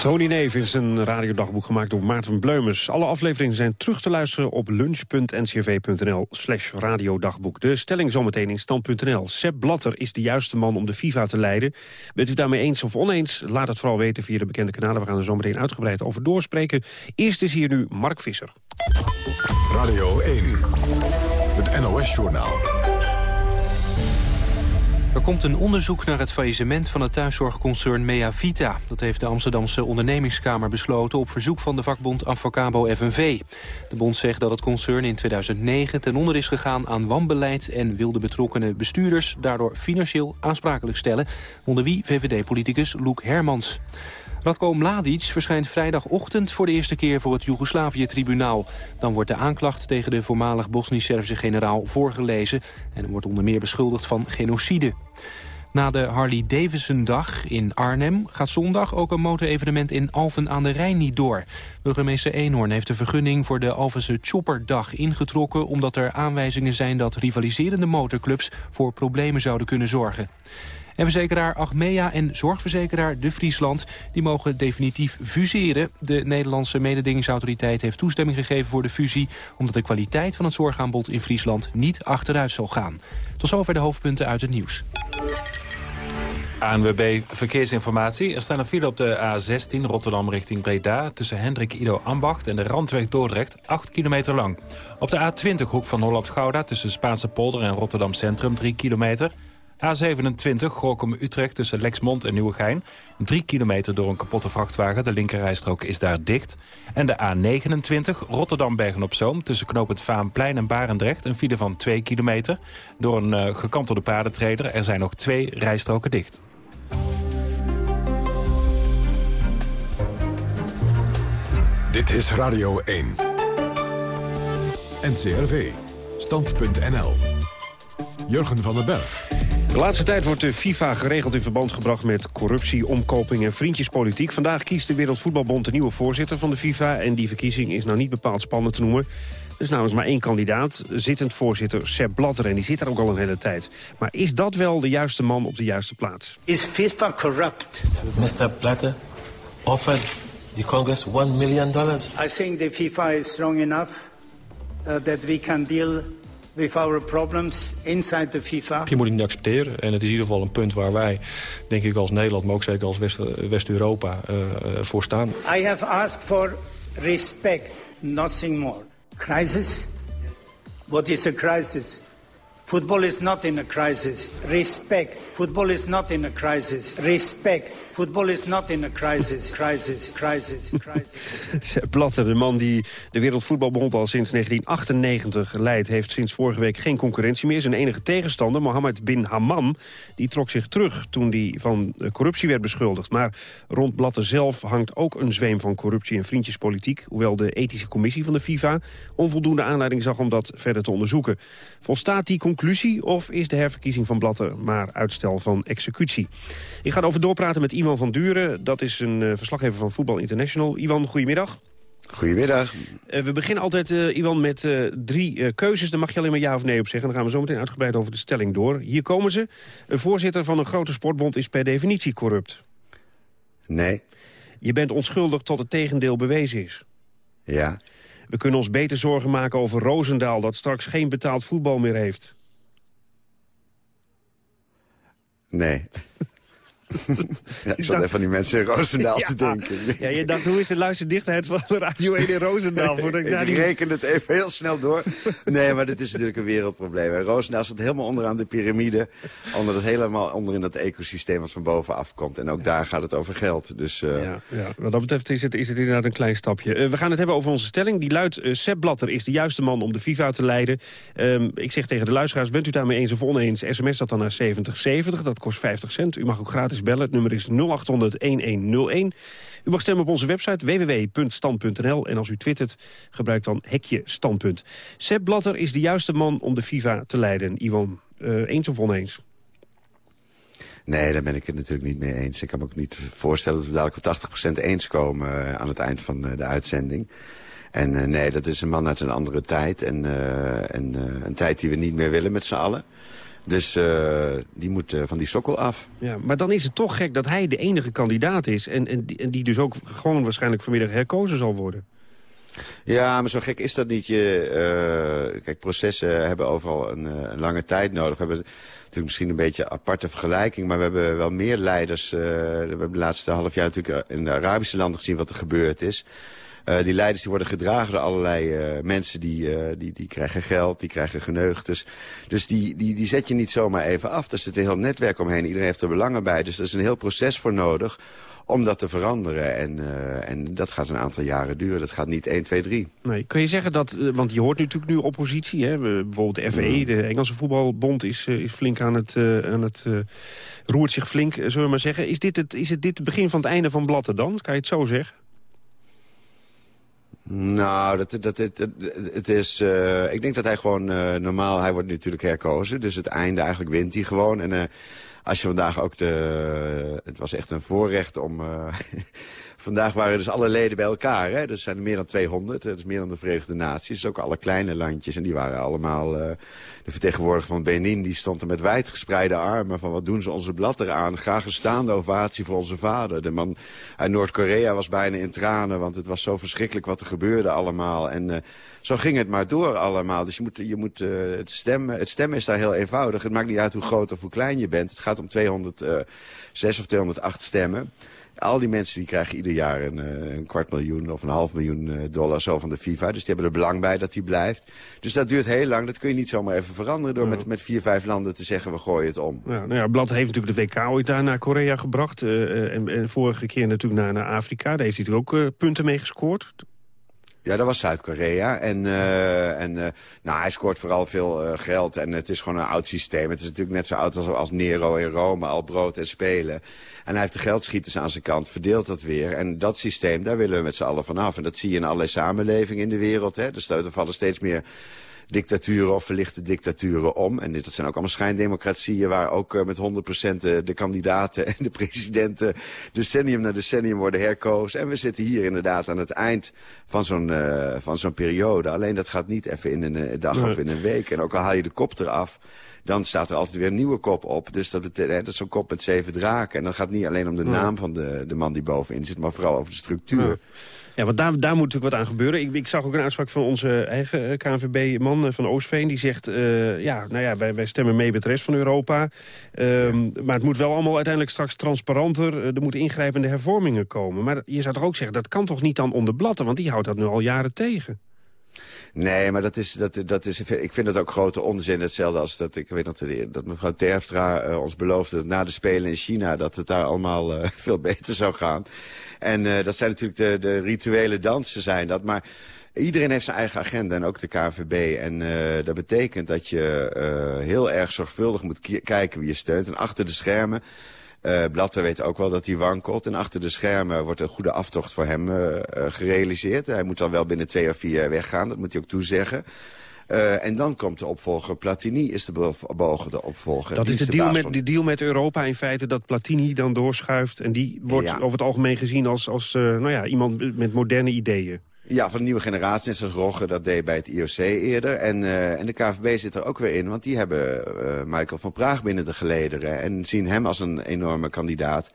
Tony Neef is een radiodagboek gemaakt door Maarten Bleumers. Alle afleveringen zijn terug te luisteren op lunch.ncv.nl slash radiodagboek. De stelling zometeen in stand.nl. Sepp Blatter is de juiste man om de FIFA te leiden. Bent u daarmee eens of oneens? Laat het vooral weten via de bekende kanalen. We gaan er zometeen uitgebreid over doorspreken. Eerst is hier nu Mark Visser. Radio 1, het NOS-journaal. Er komt een onderzoek naar het faillissement van het thuiszorgconcern Meavita. Dat heeft de Amsterdamse ondernemingskamer besloten... op verzoek van de vakbond Avocabo FNV. De bond zegt dat het concern in 2009 ten onder is gegaan aan wanbeleid... en wilde betrokkenen bestuurders daardoor financieel aansprakelijk stellen... onder wie VVD-politicus Loek Hermans. Radko Mladic verschijnt vrijdagochtend voor de eerste keer voor het Joegoslavië-tribunaal. Dan wordt de aanklacht tegen de voormalig Bosnisch-Servische generaal voorgelezen... en wordt onder meer beschuldigd van genocide. Na de Harley-Davidson-dag in Arnhem gaat zondag ook een motorevenement in Alphen aan de Rijn niet door. Burgemeester Eenhoorn heeft de vergunning voor de Alphense Chopper-dag ingetrokken... omdat er aanwijzingen zijn dat rivaliserende motorclubs voor problemen zouden kunnen zorgen. En verzekeraar Achmea en zorgverzekeraar De Friesland... die mogen definitief fuseren. De Nederlandse mededingingsautoriteit heeft toestemming gegeven voor de fusie... omdat de kwaliteit van het zorgaanbod in Friesland niet achteruit zal gaan. Tot zover de hoofdpunten uit het nieuws. ANWB Verkeersinformatie. Er staan een file op de A16 Rotterdam richting Breda... tussen Hendrik Ido Ambacht en de Randweg Dordrecht, 8 kilometer lang. Op de A20 Hoek van Holland-Gouda tussen Spaanse polder en Rotterdam Centrum, 3 kilometer... A27 Gorkum-Utrecht tussen Lexmond en Nieuwegein. 3 kilometer door een kapotte vrachtwagen. De linkerrijstrook is daar dicht. En de A29 Rotterdam-Bergen-op-Zoom... tussen knooppunt Vaanplein en Barendrecht. Een file van 2 kilometer. Door een uh, gekantelde paardentreder. Er zijn nog twee rijstroken dicht. Dit is Radio 1. NCRV. Stand.nl. Jurgen van den Berg. De laatste tijd wordt de FIFA geregeld in verband gebracht met corruptie, omkoping en vriendjespolitiek. Vandaag kiest de Wereldvoetbalbond de nieuwe voorzitter van de FIFA... en die verkiezing is nou niet bepaald spannend te noemen. Er is namelijk maar één kandidaat, zittend voorzitter Sepp Blatter... en die zit daar ook al een hele tijd. Maar is dat wel de juiste man op de juiste plaats? Is FIFA corrupt? Mr. Blatter offered the Congress one million dollars. I think the FIFA is strong enough uh, that we can deal with our problems inside the FIFA. Je moet het niet accepteren. En het is in ieder geval een punt waar wij, denk ik als Nederland... maar ook zeker als West- West-Europa eh, eh, voor staan. I have asked for respect, nothing more. Crisis? What is a crisis? Football is not in a crisis. Respect. Football is not in a crisis. Respect. Football is not in a crisis. Crisis, crisis, crisis. [LAUGHS] Blatter, de man die de Wereldvoetbalbond al sinds 1998 leidt... heeft sinds vorige week geen concurrentie meer. Zijn enige tegenstander, Mohammed bin Hammam, die trok zich terug... toen hij van corruptie werd beschuldigd. Maar rond Blatter zelf hangt ook een zweem van corruptie en vriendjespolitiek... hoewel de ethische commissie van de FIFA onvoldoende aanleiding zag om dat verder te onderzoeken. Volstaat die conclusie of is de herverkiezing van Blatter maar uitstel van executie? Ik ga erover doorpraten met Iwan van Duren. Dat is een eh, verslaggever van Voetbal International. Iwan, goedemiddag. Goedemiddag. Eh, we beginnen altijd, eh, Iwan, met drie keuzes. Daar mag je alleen maar ja of nee op zeggen. Dan gaan we zo meteen uitgebreid over de stelling door. Hier komen ze. Een voorzitter van een grote sportbond is per definitie corrupt. Nee. Je bent onschuldig tot het tegendeel bewezen is. Ja. We kunnen ons beter zorgen maken over Roosendaal... dat straks geen betaald voetbal meer heeft. Nee. [LAUGHS] ja, ik zat even aan die mensen in Roosendaal Ja. te denken. Ja, je dacht, hoe is de luisterdichtheid van Radio 1 in Roosendaal? Voordat ik [LAUGHS] ik die... reken het even heel snel door. Nee, maar dit is natuurlijk een wereldprobleem. En Roosendaal zit helemaal onderaan de piramide. Onder het helemaal onder in dat ecosysteem wat van bovenaf komt. En ook daar gaat het over geld. Dus eh, Ja, ja, wat dat betreft is het, is het inderdaad een klein stapje. Eh, we gaan het hebben over onze stelling. Die luidt, Sepp Blatter is de juiste man om de FIFA te leiden. Ehm, ik zeg tegen de luisteraars, bent u daarmee eens of oneens? SMS dat dan naar 7070, dat kost 50 cent. U mag ook gratis bellen, het nummer is 0800-1101. U mag stemmen op onze website www.stand.nl. En als u twittert, gebruik dan hekje standpunt. Sepp Blatter is de juiste man om de FIFA te leiden. Iwan, eh, eens of oneens? nee, daar ben ik het natuurlijk niet mee eens. Ik kan me ook niet voorstellen dat we dadelijk op 80% eens komen eh, aan het eind van eh, de uitzending. En nee, dat is een man uit een andere tijd. En, en een tijd die we niet meer willen met z'n allen. Dus eh, die moet eh, van die sokkel af. Ja, maar dan is het toch gek dat hij de enige kandidaat is... en, en, die, en die dus ook gewoon waarschijnlijk vanmiddag herkozen zal worden. Ja, maar zo gek is dat niet. Je, eh, kijk, processen hebben overal een, een lange tijd nodig. We hebben natuurlijk misschien een beetje een aparte vergelijking... maar we hebben wel meer leiders. we hebben de laatste half jaar natuurlijk in de Arabische landen gezien wat er gebeurd is. Eh, die leiders die worden gedragen door allerlei eh, mensen die, eh, die, die krijgen geld, die krijgen geneugtes. Dus die, die, die zet je niet zomaar even af. Er zit een heel netwerk omheen, iedereen heeft er belangen bij. Dus er is een heel proces voor nodig om dat te veranderen. En, en dat gaat een aantal jaren duren. Dat gaat niet 1, 2, 3. Nee, kun je zeggen dat, want je hoort natuurlijk nu oppositie... Hè? Bijvoorbeeld de FE, de Engelse voetbalbond, is, is flink aan het... aan het eh, roert zich flink, zullen we maar zeggen. Is dit, het, is het dit het begin van het einde van Blatter dan? Kan je het zo zeggen? Nou, dat, dat, het, het, het is, eh, ik denk dat hij gewoon eh, normaal, hij wordt natuurlijk herkozen. Dus het einde eigenlijk wint hij gewoon. En eh, als je vandaag ook de, het was echt een voorrecht om, [LAUGHS] vandaag waren dus alle leden bij elkaar. Hè? Dus zijn er meer dan 200, dat is meer dan de Verenigde Naties. Dus ook alle kleine landjes en die waren allemaal, eh, de vertegenwoordiger van Benin, die stond er met wijdgespreide armen van wat doen ze onze blad eraan. Graag een staande ovatie voor onze vader. De man uit Noord-Korea was bijna in tranen, want het was zo verschrikkelijk wat er gebeurde allemaal. En eh, zo ging het maar door allemaal. Dus je moet, je moet eh, het stemmen, het stemmen is daar heel eenvoudig. Het maakt niet uit hoe groot of hoe klein je bent. Het gaat om 206 of 208 stemmen. Al die mensen die krijgen ieder jaar een, eh, een kwart miljoen of een half miljoen eh, dollar zo van de FIFA. Dus die hebben er belang bij dat die blijft. Dus dat duurt heel lang. Dat kun je niet zomaar even veranderen door met, met vier, vijf landen te zeggen we gooien het om. Ja, nou ja, Blatter heeft natuurlijk de WK ooit daar naar Korea gebracht. eh, en, en vorige keer natuurlijk naar, naar Afrika. Daar heeft hij natuurlijk ook punten mee gescoord. Ja, dat was Zuid-Korea. En, eh, en eh, nou, hij scoort vooral veel eh, geld. En het is gewoon een oud systeem. Het is natuurlijk net zo oud als, als Nero in Rome. Al brood en spelen. En hij heeft de geldschieters aan zijn kant. Verdeelt dat weer. En dat systeem, daar willen we met z'n allen vanaf. En dat zie je in allerlei samenlevingen in de wereld. Hè. Dus er vallen steeds meer dictaturen of verlichte dictaturen om. En dit dat zijn ook allemaal schijndemocratieën... waar ook eh, met 100% de, de kandidaten [LAUGHS] en de presidenten... decennium na decennium worden herkozen. En we zitten hier inderdaad aan het eind van zo'n eh, van zo'n periode. Alleen dat gaat niet even in een eh, dag Nee. of in een week. En ook al haal je de kop eraf... Dan staat er altijd weer een nieuwe kop op. Dus dat, betekent, hè, dat is zo'n kop met zeven draken. En dan gaat het niet alleen om de naam van de, de man die bovenin zit... maar vooral over de structuur. Ja. Want daar, daar moet natuurlijk wat aan gebeuren. Ik, ik zag ook een uitspraak van onze eigen KNVB-man van Oostveen. Die zegt, uh, ja, nou ja, wij, wij stemmen mee met de rest van Europa. Um, maar het moet wel allemaal uiteindelijk straks transparanter. er moeten ingrijpende hervormingen komen. Maar je zou toch ook zeggen, dat kan toch niet dan onder blatten? Want die houdt dat nu al jaren tegen. Nee, maar dat is, dat, dat is, ik vind dat ook grote onzin. Hetzelfde als dat, ik weet dat, dat mevrouw Terfstra uh, ons beloofde... dat na de Spelen in China, dat het daar allemaal uh, [LAUGHS] veel beter zou gaan. En uh, dat zijn natuurlijk de, de rituele dansen zijn dat. Maar iedereen heeft zijn eigen agenda en ook de KVB. En dat betekent dat je heel erg zorgvuldig moet kijken wie je steunt. En achter de schermen uh, Blatter weet ook wel dat hij wankelt. En achter de schermen wordt een goede aftocht voor hem uh, uh, gerealiseerd. Hij moet dan wel binnen twee of vier jaar weggaan, dat moet hij ook toezeggen. Uh, en dan komt de opvolger. Platini is de beoogde opvolger. Dat is de, de deal met, de deal met Europa in feite, dat Platini dan doorschuift. En die wordt ja. over het algemeen gezien als, als uh, nou ja, iemand met moderne ideeën. Ja, van de nieuwe generatie, net zoals Rogge, dat deed bij het IOC eerder. En, uh, en de KVB zit er ook weer in, want die hebben uh, Michael van Praag binnen de gelederen... en zien hem als een enorme kandidaat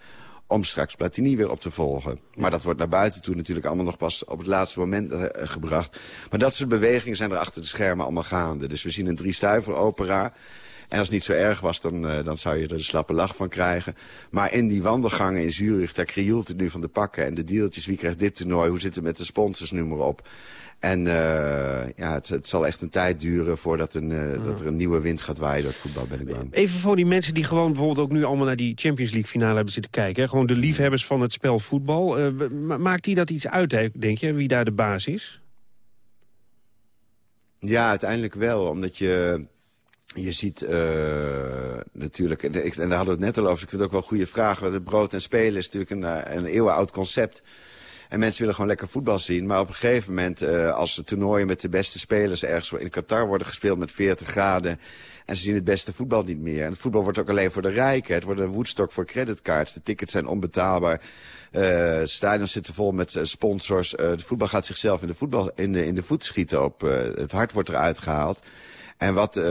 om straks Platini weer op te volgen. Maar dat wordt naar buiten toe natuurlijk allemaal nog pas op het laatste moment uh, gebracht. Maar dat soort bewegingen zijn er achter de schermen allemaal gaande. Dus we zien een drie-stuiver opera... En als het niet zo erg was, dan, uh, dan zou je er de slappe lach van krijgen. Maar in die wandelgangen in Zurich, daar krioelt het nu van de pakken. En de deeltjes, wie krijgt dit toernooi, hoe zit het met de sponsors, noem maar op. En uh, ja, het, het, zal echt een tijd duren voordat een, uh, ja. dat er een nieuwe wind gaat waaien door het voetbal, ben ik bang. Even voor die mensen die gewoon bijvoorbeeld ook nu allemaal naar die Champions League finale hebben zitten kijken. Hè? Gewoon de liefhebbers van het spel voetbal. Uh, maakt die dat iets uit, denk je, wie daar de baas is? Ja, uiteindelijk wel, omdat je je ziet uh, natuurlijk, en, en daar hadden we het net al over, ik vind het ook wel een goede vraag. Het brood en spelen is natuurlijk een, een eeuwenoud concept. En mensen willen gewoon lekker voetbal zien. Maar op een gegeven moment, uh, als de toernooien met de beste spelers ergens in Qatar worden gespeeld met 40 graden. En ze zien het beste voetbal niet meer. En het voetbal wordt ook alleen voor de rijken. Het wordt een woedstok voor creditcards. De tickets zijn onbetaalbaar. Uh, stadions zitten vol met sponsors. Uh, het voetbal gaat zichzelf in de, voetbal, in de, in de voet schieten op. Het hart wordt eruit gehaald. En wat uh,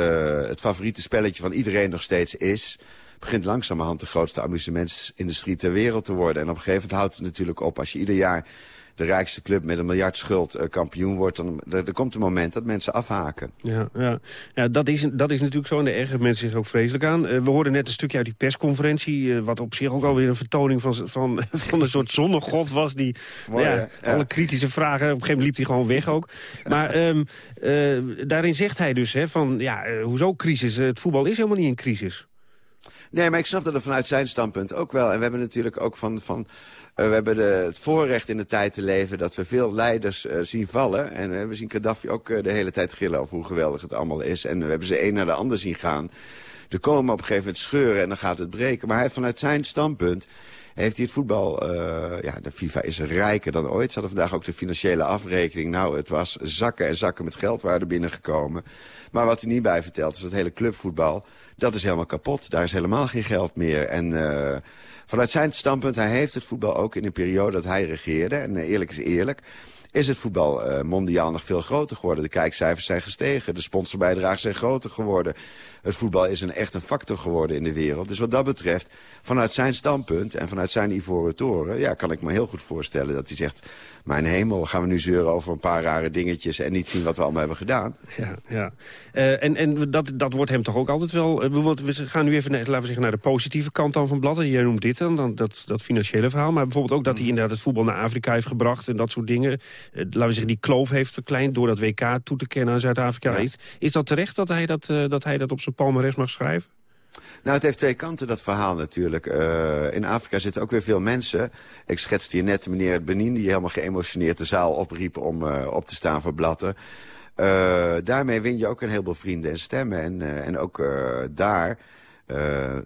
het favoriete spelletje van iedereen nog steeds is... begint langzamerhand de grootste amusementsindustrie ter wereld te worden. En op een gegeven moment houdt het natuurlijk op als je ieder jaar de rijkste club met een miljard schuld uh, kampioen wordt... dan er, er, komt een moment dat mensen afhaken. Ja, ja. ja dat, is, dat is natuurlijk zo en daar mensen zich ook vreselijk aan. Uh, we hoorden net een stukje uit die persconferentie... Uh, wat op zich ook alweer een vertoning van, van, [LAUGHS] van een soort zonnegod was... die Mooi, ja, ja. alle kritische vragen... op een gegeven moment liep hij gewoon weg ook. Maar um, daarin zegt hij dus hè, van... ja, hoezo crisis? Het voetbal is helemaal niet in crisis. Nee, maar ik snap dat er vanuit zijn standpunt ook wel. En we hebben natuurlijk ook van... van uh, we hebben de, het voorrecht in de tijd te leven dat we veel leiders uh, zien vallen. En uh, we zien Gaddafi ook de hele tijd gillen over hoe geweldig het allemaal is. En we hebben ze een naar de ander zien gaan. Er komen op een gegeven moment scheuren en dan gaat het breken. Maar hij vanuit zijn standpunt heeft hij het voetbal... ja, de FIFA is rijker dan ooit. Ze hadden vandaag ook de financiële afrekening. Nou, het was zakken en zakken met geld waren er binnengekomen. Maar wat hij niet bij vertelt is dat hele clubvoetbal... dat is helemaal kapot. Daar is helemaal geen geld meer. En vanuit zijn standpunt, hij heeft het voetbal ook in een periode dat hij regeerde. En eerlijk is eerlijk is het voetbal uh, mondiaal nog veel groter geworden. De kijkcijfers zijn gestegen, de sponsorbijdragen zijn groter geworden. Het voetbal is een, echt een factor geworden in de wereld. Dus wat dat betreft, vanuit zijn standpunt en vanuit zijn ivoren toren... Ja, kan ik me heel goed voorstellen dat hij zegt... mijn hemel, gaan we nu zeuren over een paar rare dingetjes... en niet zien wat we allemaal hebben gedaan. Ja, ja. Uh, en en dat, dat wordt hem toch ook altijd wel... Uh, we gaan nu even, laten we zeggen, naar de positieve kant dan van Blatter. Jij noemt dit dan, dat, dat financiële verhaal. Maar bijvoorbeeld ook dat hij inderdaad het voetbal naar Afrika heeft gebracht... en dat soort dingen. Uh, laten we zeggen, die kloof heeft verkleind... door dat WK toe te kennen aan Zuid-Afrika. Ja. Is, is dat terecht dat hij dat, dat, hij dat op zijn palmares mag schrijven? Nou, het heeft twee kanten, dat verhaal natuurlijk. Uh, in Afrika zitten ook weer veel mensen. Ik schetste hier net meneer Benin, die helemaal geëmotioneerd de zaal opriep om uh, op te staan voor Blatter. Uh, daarmee win je ook een heleboel vrienden en stemmen. En, en ook daar...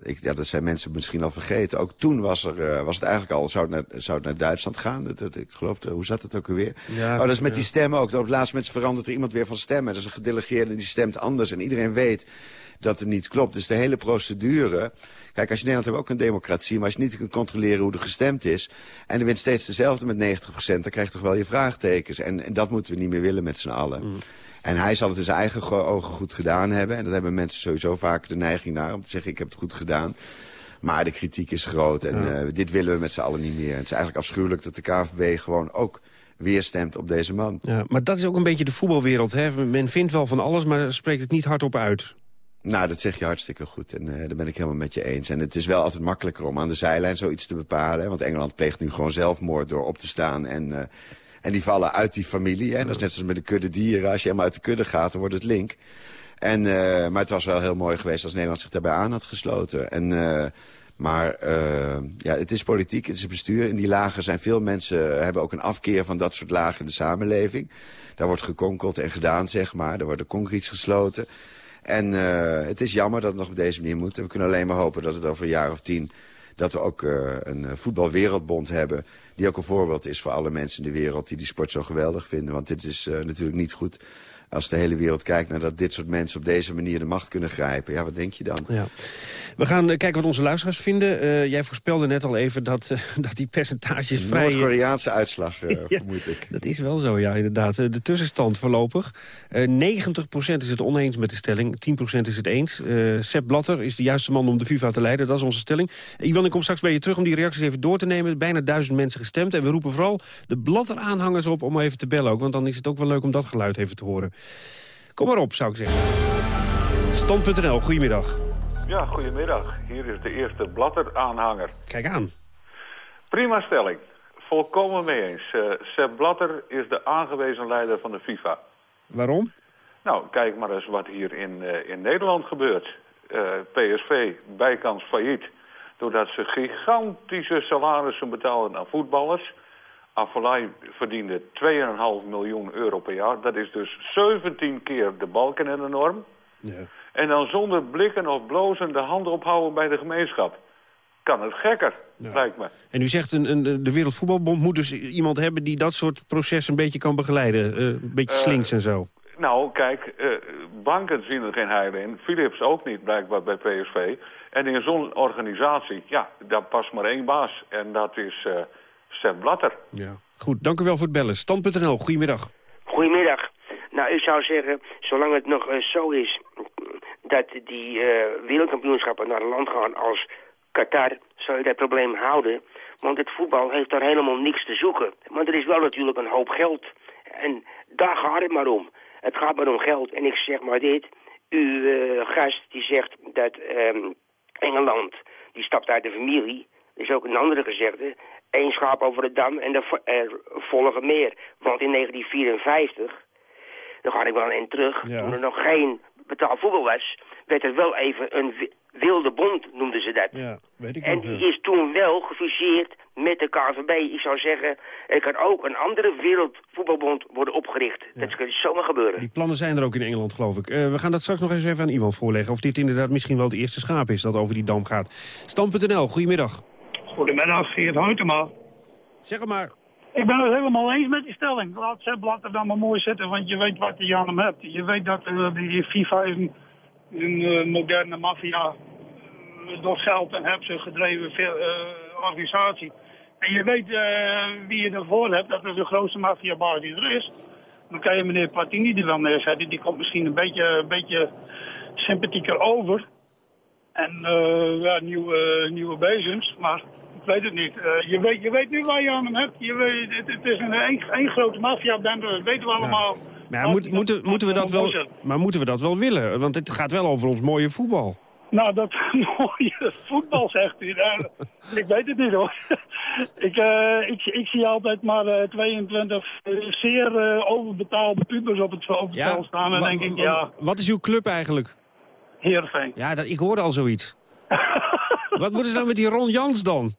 Ik, ja, dat zijn mensen misschien al vergeten. Ook toen was, er, was het eigenlijk al, zou het naar, zou het naar Duitsland gaan. Dat, dat, ik geloof, hoe zat het ook alweer? Ja, oh, dat is met ja. die stemmen ook. Op het laatste moment verandert er iemand weer van stemmen. Dat is een gedelegeerde die stemt anders. En iedereen weet dat het niet klopt. Dus de hele procedure... Kijk, als je Nederland hebben we ook een democratie... maar als je niet kunt controleren hoe er gestemd is... en er wint steeds dezelfde met 90% dan krijg je toch wel je vraagtekens. En, en dat moeten we niet meer willen met z'n allen. Mm. En hij zal het in zijn eigen ogen goed gedaan hebben. En dat hebben mensen sowieso vaak de neiging naar om te zeggen... ik heb het goed gedaan. Maar de kritiek is groot en ja. uh, dit willen we met z'n allen niet meer. En het is eigenlijk afschuwelijk dat de KVB gewoon ook weer stemt op deze man. Ja, maar dat is ook een beetje de voetbalwereld. Hè? Men vindt wel van alles, maar spreekt het niet hardop uit. Nou, dat zeg je hartstikke goed en uh, daar ben ik helemaal met je eens. En het is wel altijd makkelijker om aan de zijlijn zoiets te bepalen. Want Engeland pleegt nu gewoon zelfmoord door op te staan en... Uh, en die vallen uit die familie. Hè? Dat is net zoals met de kudde dieren. Als je helemaal uit de kudde gaat, dan wordt het link. En, uh, maar het was wel heel mooi geweest als Nederland zich daarbij aan had gesloten. En, uh, maar uh, ja, het is politiek, het is bestuur. In die lagen zijn veel mensen, hebben ook een afkeer van dat soort lagen in de samenleving. Daar wordt gekonkeld en gedaan, zeg maar. Er worden concreets gesloten. En het is jammer dat het nog op deze manier moet. We kunnen alleen maar hopen dat het over een jaar of tien... dat we ook een voetbalwereldbond hebben... die ook een voorbeeld is voor alle mensen in de wereld... die die sport zo geweldig vinden. Want dit is natuurlijk niet goed als de hele wereld kijkt naar dat dit soort mensen op deze manier de macht kunnen grijpen. Ja, wat denk je dan? Ja. We gaan uh, kijken wat onze luisteraars vinden. Uh, jij voorspelde net al even dat, uh, [LAUGHS] dat die percentages vrij... Noord-Koreaanse uitslag, [LAUGHS] ja, vermoed ik. Dat is wel zo, ja, inderdaad. de tussenstand voorlopig. 90% is het oneens met de stelling, 10% is het eens. Sepp Blatter is de juiste man om de FIFA te leiden, dat is onze stelling. Iwan, ik kom straks bij je terug om die reacties even door te nemen. Bijna duizend mensen gestemd. En we roepen vooral de Blatter-aanhangers op om even te bellen ook. Want dan is het ook wel leuk om dat geluid even te horen. Kom maar op, zou ik zeggen. Stand.nl, goedemiddag. Ja, goedemiddag. Hier is de eerste Blatter-aanhanger. Kijk aan. Prima stelling. Volkomen mee eens. Uh, Sepp Blatter is de aangewezen leider van de FIFA. Waarom? Nou, kijk maar eens wat hier in, uh, in Nederland gebeurt. Uh, PSV bijkans failliet. Doordat ze gigantische salarissen betalen aan voetballers... Affelay verdiende 2,5 miljoen euro per jaar. Dat is dus 17 keer de balken en de norm. Ja. En dan zonder blikken of blozen de handen ophouden bij de gemeenschap. Kan het gekker, Ja. lijkt me. En u zegt, een, een, de Wereldvoetbalbond moet dus iemand hebben... die dat soort processen een beetje kan begeleiden. Eh, een beetje Eh, slinks en zo. Nou, kijk, eh, banken zien er geen heil in. Philips ook niet, blijkbaar bij PSV. En in zo'n organisatie, ja, daar past maar één baas. En dat is Sepp Blatter. Ja. Goed, dank u wel voor het bellen. Stand.nl, goedemiddag. Goedemiddag. Nou, ik zou zeggen, zolang het nog eh, zo is dat die eh, wereldkampioenschappen naar een land gaan als Qatar, zou je dat probleem houden. Want het voetbal heeft daar helemaal niks te zoeken. Maar er is wel natuurlijk een hoop geld. En daar gaat het maar om. Het gaat maar om geld. En ik zeg maar dit. Uw eh, gast die zegt dat ehm, Engeland, die stapt uit de familie. Is ook een andere gezegde. Eén schaap over de dam en er, vo- er volgen meer. Want in 1954, dan ga ik wel in terug, Ja. toen er nog geen betaald voetbal was, werd er wel even een wi- wilde bond, noemden ze dat. Ja, weet ik En die is toen wel gefuseerd met de KVB. Ik zou zeggen, er kan ook een andere wereldvoetbalbond worden opgericht. Dat kan zomaar gebeuren. Die plannen zijn er ook in Engeland, geloof ik. Eh, we gaan dat straks nog eens even aan Iwan voorleggen... of dit inderdaad misschien wel het eerste schaap is dat over die dam gaat. Stand.nl, goedemiddag. Goedemiddag, Geert Huytema. Zeg het maar. Ik ben het helemaal eens met die stelling. Laat Sepp Blatter dan maar mooi zitten, want je weet wat je aan hem hebt. Je weet dat eh, die FIFA is een, een eh, moderne maffia eh, door geld en hebzucht gedreven veel, eh, organisatie. En je weet eh, wie je ervoor hebt, dat is de grootste maffiabaas die er is. Dan kan je meneer Platini er wel neerzetten. Die komt misschien een beetje, een beetje sympathieker over. En eh, ja, nieuwe, nieuwe bezems, maar weet het niet. Eh, je, weet, je weet nu waar je aan hem hebt. Je weet, het, het is een één grote maffia-bende, dat weten we allemaal. Maar ja, moet, moeten, moeten we dat wel, maar moeten we dat wel willen? Want het gaat wel over ons mooie voetbal. Nou, dat [LAUGHS] mooie voetbal, zegt u. Nou, ik weet het niet hoor. [LAUGHS] ik, eh, ik, ik zie altijd maar eh, 22 zeer eh, overbetaalde pubers op het, op het staan. En denk ik, ja, Wat is uw club eigenlijk? Heerenveen. Ja, dat, ik hoorde al zoiets. [LAUGHS] Wat moeten ze nou met die Ron Jans dan?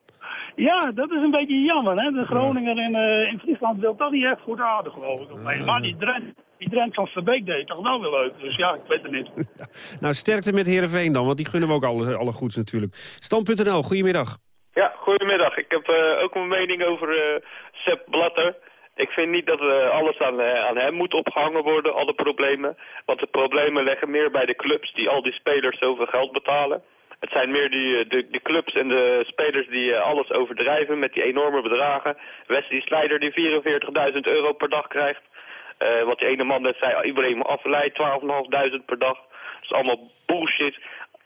Ja, dat is een beetje jammer. Hè? De Groninger in, eh, in Friesland wil dat niet echt goed aardig, geloof ik. Maar die Drent, die Drent van Verbeek deed toch wel weer leuk. Dus ja, ik weet het niet. [LAUGHS] Nou, sterkte met Heerenveen dan, want die gunnen we ook alle, alle goeds natuurlijk. Stand.nl, goedemiddag. Ja, goedemiddag. Ik heb eh, ook een mening over eh Sepp Blatter. Ik vind niet dat eh, alles aan, aan hem moet opgehangen worden, alle problemen. Want de problemen liggen meer bij de clubs die al die spelers zoveel geld betalen. Het zijn meer die, eh, de, de clubs en de spelers die eh, alles overdrijven met die enorme bedragen. Wesley Sneijder die 44.000 euro per dag krijgt. Eh, wat die ene man net zei, Ibrahim Afellay 12.500 per dag. Dat is allemaal bullshit.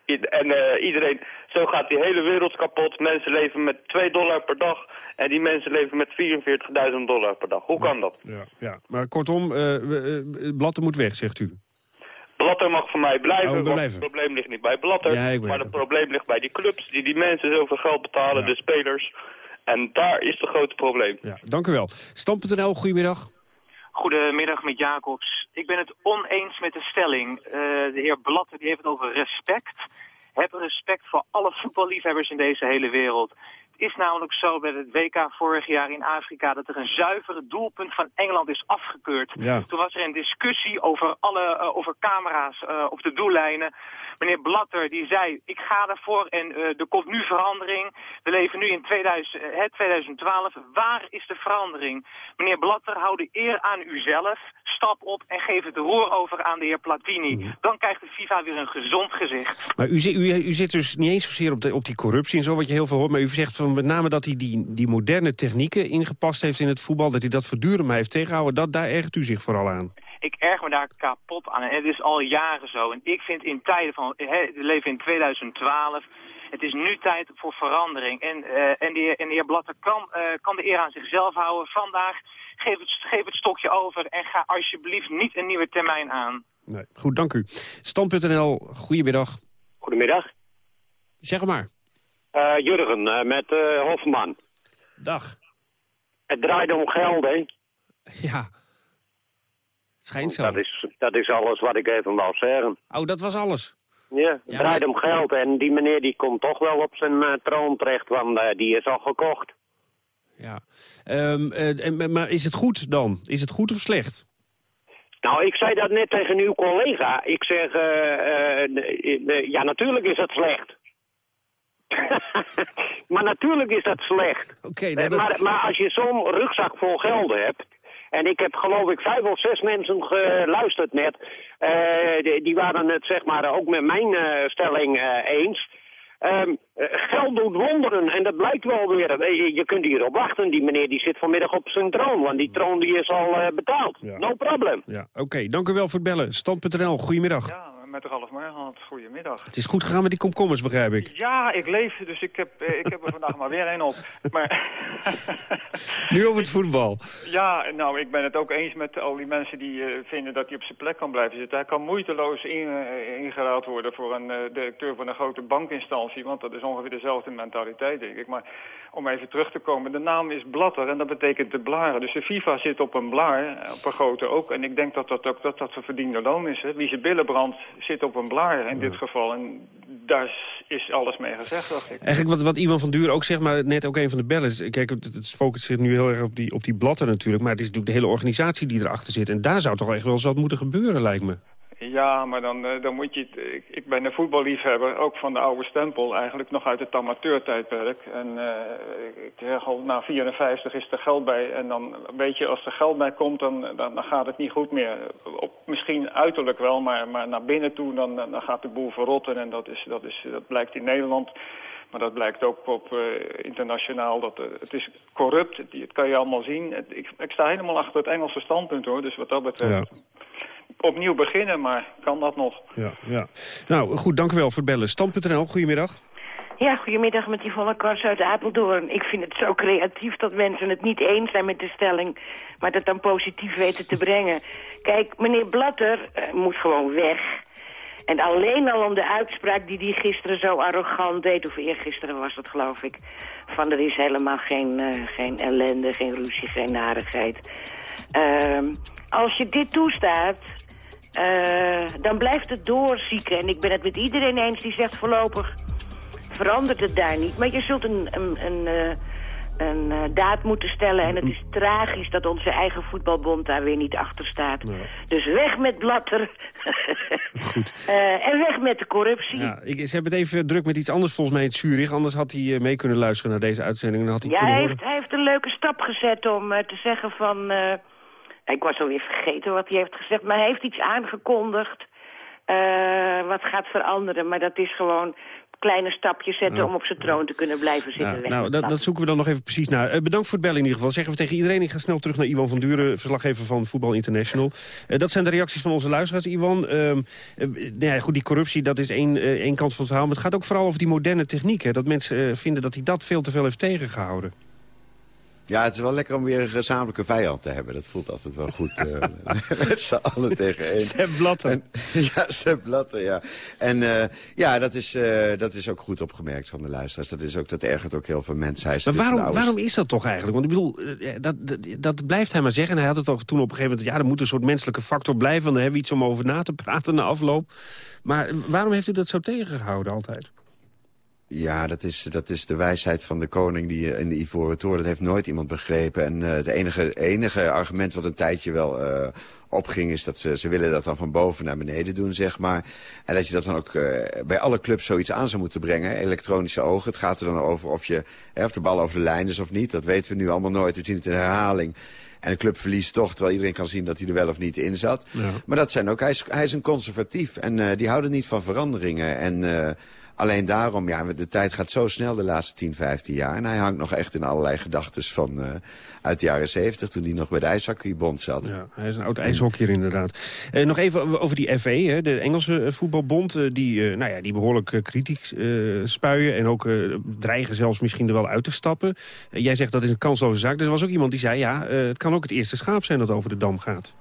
En iedereen, zo gaat die hele wereld kapot. Mensen leven met 2 dollar per dag en die mensen leven met 44.000 dollar per dag. Hoe kan dat? Ja, ja. Maar kortom, eh, Blatter moet weg, zegt u. Blatter mag voor mij blijven, Oh, want blijven. het probleem ligt niet bij Blatter. Ja, maar het probleem ligt bij die clubs die die mensen zoveel geld betalen, de spelers. En daar is het grote probleem. Ja, dank u wel. Stam.nl, goedemiddag. Goedemiddag met Jacobs. Ik ben het oneens met de stelling. Eh, de heer Blatter die heeft het over respect. Heb respect voor alle voetballiefhebbers in deze hele wereld. Het is namelijk zo bij het WK vorig jaar in Afrika... dat er een zuivere doelpunt van Engeland is afgekeurd. Ja. Toen was er een discussie over, alle, eh, over camera's eh, op de doellijnen. Meneer Blatter die zei, ik ga ervoor en eh, er komt nu verandering. We leven nu in 2000, eh, het 2012. Waar is de verandering? Meneer Blatter, hou de eer aan uzelf. Stap op en geef het roer over aan de heer Platini. Dan krijgt de FIFA weer een gezond gezicht. Maar u, u, u zit dus niet eens zozeer op, de, op die corruptie en zo, wat je heel veel hoort. Maar u zegt van met name dat hij die, die moderne technieken ingepast heeft in het voetbal. Dat hij dat voortdurend maar heeft tegengehouden. Dat, daar ergert u zich vooral aan. Ik erg me daar kapot aan. En het is al jaren zo. En ik vind in tijden van... Hè, we leven in 2012. Het is nu tijd voor verandering. En, eh, en, de, heer- en de heer Blatter kan, eh, kan de eer aan zichzelf houden. Vandaag geef het, geef het stokje over en ga alsjeblieft niet een nieuwe termijn aan. Nee. Goed, dank u. Stand.nl, goedemiddag. Goedemiddag. Zeg maar. Eh, Jurgen, eh, met eh, Hofman. Dag. Het draait om geld, hè? [LAUGHS] Ja. Schijnt zo. Dat is, dat is alles wat ik even wou zeggen. Oh, dat was alles? Ja, het Ja, draait maar- om geld en die meneer die komt toch wel op zijn troon terecht, want die is al gekocht. Ja. Ehm, eh, maar is het goed dan? Is het goed of slecht? Nou, ik zei dat net tegen uw collega. Ik zeg, ja, natuurlijk is het slecht. [LAUGHS] maar natuurlijk is dat slecht. Oké, Eh, nou, dat- maar, maar als je zo'n rugzak vol geld hebt... En ik heb geloof ik vijf of zes mensen geluisterd net. eh, die, die waren het zeg maar ook met mijn eh, stelling eh, eens. Ehm, eh, geld doet wonderen en dat blijkt wel weer. Je, je kunt hierop wachten. Die meneer die zit vanmiddag op zijn troon. Want die troon die is al betaald. No problem. Ja, oké. Dank u wel voor het bellen. Stand.nl, goedemiddag. Ja, met Ralf Marhand. Goedemiddag. Het is goed gegaan met die komkommers, begrijp ik. Ja, ik leef, dus ik heb, eh, ik heb er vandaag maar weer een op. Maar [LAUGHS] Nu over het voetbal. ja, nou, ik ben het ook eens met al die mensen die eh, vinden dat hij op zijn plek kan blijven zitten. Hij kan moeiteloos in, eh, ingeruild worden voor een directeur van een grote bankinstantie. Want dat is ongeveer dezelfde mentaliteit, denk ik. Maar om even terug te komen, de naam is Blatter en dat betekent de blaren. Dus de FIFA zit op een blaar, op een grote ook. En ik denk dat dat ook dat dat verdiende loon is. Hè. Wie zijn billen brandt, zit op een blaar in dit geval. En daar is alles mee gezegd, dacht ik. Eigenlijk wat, wat Ivan van Duur ook zegt, maar net ook een van de bellen. Kijk, het, het focust zich nu heel erg op die, op die blatten natuurlijk. Maar het is natuurlijk de hele organisatie die erachter zit. En daar zou toch echt wel eens wat moeten gebeuren, lijkt me. Ja, maar dan, eh, dan moet je... het- Ik, ik ben een voetballiefhebber, ook van de oude stempel, eigenlijk nog uit het amateurtijdperk. En eh, ik zeg al, na 54 is er geld bij. En dan weet je, als er geld bij komt, dan, dan, gaat het niet goed meer. Op, misschien uiterlijk wel, maar, maar naar binnen toe, dan, dan gaat de boel verrotten. En dat, is, dat, is, dat blijkt in Nederland... Maar dat blijkt ook op eh, internationaal. Dat, het is corrupt, het, kan je allemaal zien. Ik, ik sta helemaal achter het Engelse standpunt hoor. Dus wat dat betreft opnieuw beginnen, maar kan dat nog? Ja, ja. Nou, goed, dank u wel voor het bellen. Stand.nl, goedemiddag. Ja, goedemiddag met Yvonne Kors uit Apeldoorn. Ik vind het zo creatief dat mensen het niet eens zijn met de stelling... maar dat dan positief weten te brengen. Kijk, meneer Blatter eh, moet gewoon weg. En alleen al om de uitspraak die hij gisteren zo arrogant deed... of eergisteren was dat, geloof ik... van er is helemaal geen, eh, geen ellende, geen ruzie, geen narigheid. Ehm, als je dit toestaat... eh, dan blijft het doorzieken. En ik ben het met iedereen eens die zegt voorlopig verandert het daar niet. Maar je zult een, een, een, eh, een eh, daad moeten stellen. En het is tragisch dat onze eigen voetbalbond daar weer niet achter staat. Dus weg met Blatter. [LAUGHS] Eh, en weg met de corruptie. Ja, ik, ze hebben het even druk met iets anders volgens mij in Zurich. Anders had hij mee kunnen luisteren naar deze uitzending. En dan had hij Ja, hij kunnen heeft, horen. hij heeft een leuke stap gezet om te zeggen van... ik was alweer vergeten wat hij heeft gezegd, maar hij heeft iets aangekondigd... eh, wat gaat veranderen, maar dat is gewoon kleine stapjes zetten om op zijn troon te kunnen blijven zitten. Nou, met dat, dat. zoeken we dan nog even precies naar. Eh, bedankt voor het bellen in ieder geval. Zeggen we tegen iedereen. Ik ga snel terug naar Iwan van Duren, verslaggever van Voetbal International. Eh, dat zijn de reacties van onze luisteraars, Iwan. Ehm, eh, nou ja, goed, die corruptie, dat is één, één kant van het verhaal. Maar het gaat ook vooral over die moderne techniek. Hè, dat mensen vinden dat hij dat veel te veel heeft tegengehouden. Ja, het is wel lekker om weer een gezamenlijke vijand te hebben. Dat voelt altijd wel goed. eh, [LAUGHS] met z'n allen tegen één. Sepp Blatter. En- [LAUGHS] ja, Sepp Blatter, ja. En eh, ja, dat is, eh, dat is ook goed opgemerkt van de luisteraars. Dat, is ook, dat ergert ook heel veel mensen. Hij is Maar waarom, waarom is dat toch eigenlijk? Want ik bedoel, dat, dat, dat blijft hij maar zeggen. En hij had het ook toen op een gegeven moment... ja, er moet een soort menselijke factor blijven... dan hebben we iets om over na te praten na afloop. Maar waarom heeft u dat zo tegengehouden altijd? Ja, dat is, dat is de wijsheid van de koning die in de Ivoren Toren. Dat heeft nooit iemand begrepen. En eh, het enige, enige argument wat een tijdje wel eh, opging... is dat ze, ze willen dat dan van boven naar beneden doen, zeg maar. En dat je dat dan ook eh, bij alle clubs zoiets aan zou moeten brengen. Elektronische ogen. Het gaat er dan over of, je, hè, of de bal over de lijn is of niet. Dat weten we nu allemaal nooit. We zien het in herhaling. En de club verliest toch, terwijl iedereen kan zien dat hij er wel of niet in zat. Ja. Maar dat zijn ook, hij is, hij is een conservatief en eh, die houden niet van veranderingen. En eh, alleen daarom, ja, de tijd gaat zo snel de laatste 10, 15 jaar. En hij hangt nog echt in allerlei gedachten van eh, uit de jaren 70, toen hij nog bij de ijshockeybond zat. Ja, hij is een oud ijshockeyer inderdaad. Eh, nog even over die FA, hè, de Engelse eh, voetbalbond... die, nou ja, die behoorlijk eh, kritiek spuien... en ook dreigen zelfs misschien er wel uit te stappen. Jij zegt dat is een kansloze zaak. Er was ook iemand die zei... ja, het kan ook het eerste schaap zijn dat over de dam gaat.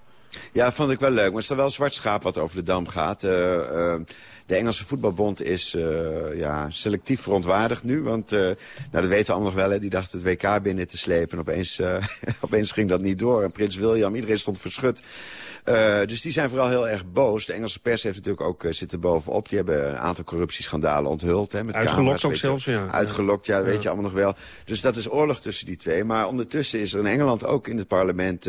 Ja, vond ik wel leuk. Maar het is dan wel zwart schaap wat over de dam gaat. Eh, eh, de Engelse voetbalbond is eh, ja, selectief verontwaardigd nu. Want nou, dat weten we allemaal nog wel. Hè. Die dacht het WK binnen te slepen. En opeens, [LAUGHS] opeens ging dat niet door. En Prins William, iedereen stond verschut. Dus die zijn vooral heel erg boos. De Engelse pers heeft natuurlijk ook zitten bovenop. Die hebben een aantal corruptieschandalen onthuld. Hè, met Uitgelokt camera's, ook weet zelfs, ja. Uitgelokt, ja, dat weet Ja. je allemaal nog wel. Dus dat is oorlog tussen die twee. Maar ondertussen is er in Engeland ook in het parlement...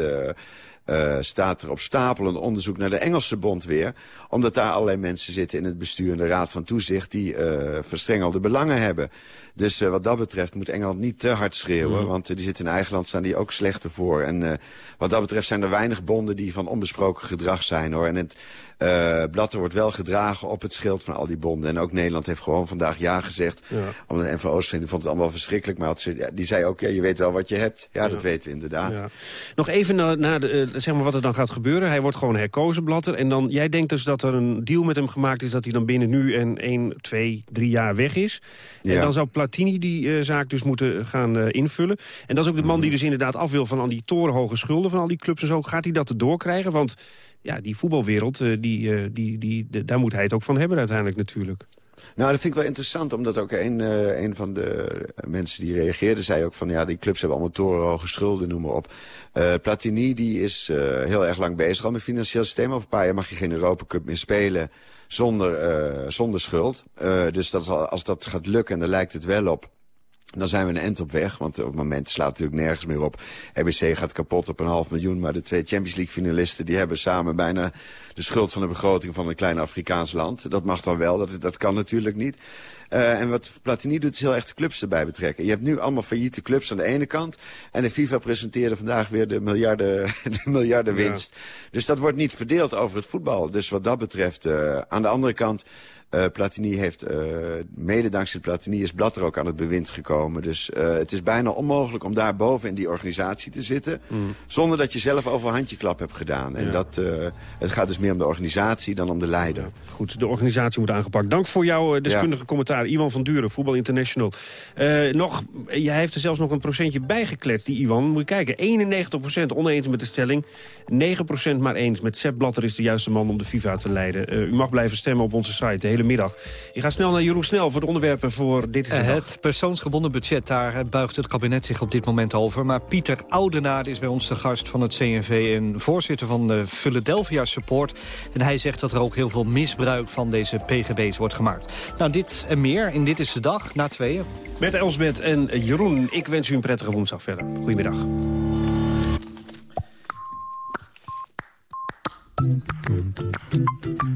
eh, staat er op stapel een onderzoek naar de Engelse bond weer. Omdat daar allerlei mensen zitten in het bestuur en de raad van toezicht... die eh, verstrengelde belangen hebben. Dus eh, wat dat betreft moet Engeland niet te hard schreeuwen. Mhm. Want die zitten in eigen land, staan die ook slechter voor. En wat dat betreft zijn er weinig bonden die van onbesproken gedrag zijn. hoor. En het eh blad wordt wel gedragen op het schild van al die bonden. En ook Nederland heeft gewoon vandaag ja gezegd. Ja. Omdat de vond het allemaal verschrikkelijk. Maar had ze, die zei ook, ja, je weet wel wat je hebt. Ja, dat weten we inderdaad. Ja. Nog even naar, de, eh, zeg maar wat er dan gaat gebeuren. Hij wordt gewoon herkozen, Blatter. En dan, jij denkt dus dat er een deal met hem gemaakt is... dat hij dan binnen nu en 1, 2, 3 jaar weg is. En dan zou Platini die eh, zaak dus moeten gaan invullen. En dat is ook de man die dus inderdaad af wil van al die torenhoge schulden... van al die clubs en zo. Gaat hij dat erdoor krijgen? Want ja, die voetbalwereld, eh, die, eh, die, die, de- daar moet hij het ook van hebben uiteindelijk natuurlijk. Nou, dat vind ik wel interessant, omdat ook een, een van de mensen die reageerde... zei ook van, ja, die clubs hebben allemaal torenhoge schulden, noem maar op. Platini, die is heel erg lang bezig al met financieel systeem. Over een paar jaar mag je geen Europa Cup meer spelen zonder, zonder schuld. Dus dat is al, als dat gaat lukken, en daar lijkt het wel op... Dan zijn we een end op weg, want op het moment slaat het natuurlijk nergens meer op. RBC gaat kapot op een half miljoen, maar de twee Champions League finalisten... die hebben samen bijna de schuld van de begroting van een klein Afrikaans land. Dat mag dan wel, dat, dat kan natuurlijk niet. Eh, en wat Platini doet, is heel echt de clubs erbij betrekken. Je hebt nu allemaal failliete clubs aan de ene kant... en de FIFA presenteerde vandaag weer de miljarden, [LAUGHS] de miljarden winst. Dus dat wordt niet verdeeld over het voetbal. Dus wat dat betreft, eh, aan de andere kant... eh, Platini heeft, eh, mede dankzij Platini is Blatter ook aan het bewind gekomen. Dus eh, het is bijna onmogelijk om daar boven in die organisatie te zitten... zonder dat je zelf over handjeklap hebt gedaan. En Mm. Ja. dat, het gaat dus meer om de organisatie dan om de leider. Goed, de organisatie moet aangepakt. Dank voor jouw deskundige commentaar. Iwan van Duren, Voetbal International. Nog, jij heeft er zelfs nog een procentje bij gekletst, die Iwan. Moet je kijken, 91% oneens met de stelling. 9% maar eens. Met Sepp Blatter is de juiste man om de FIFA te leiden. U mag blijven stemmen op onze site de hele middag. Ik ga snel naar Jeroen Snel voor de onderwerpen voor Dit is Eh, Dag. Het persoonsgebonden budget, daar eh, buigt het kabinet zich op dit moment over. Maar Pieter Oudenaar is bij ons de gast van het CNV... en voorzitter van de Philadelphia Support. En hij zegt dat er ook heel veel misbruik van deze PGB's wordt gemaakt. Nou, dit en meer in Dit is de Dag, na tweeën. Met Elsbeth en Jeroen, ik wens u een prettige woensdag verder. Goedemiddag.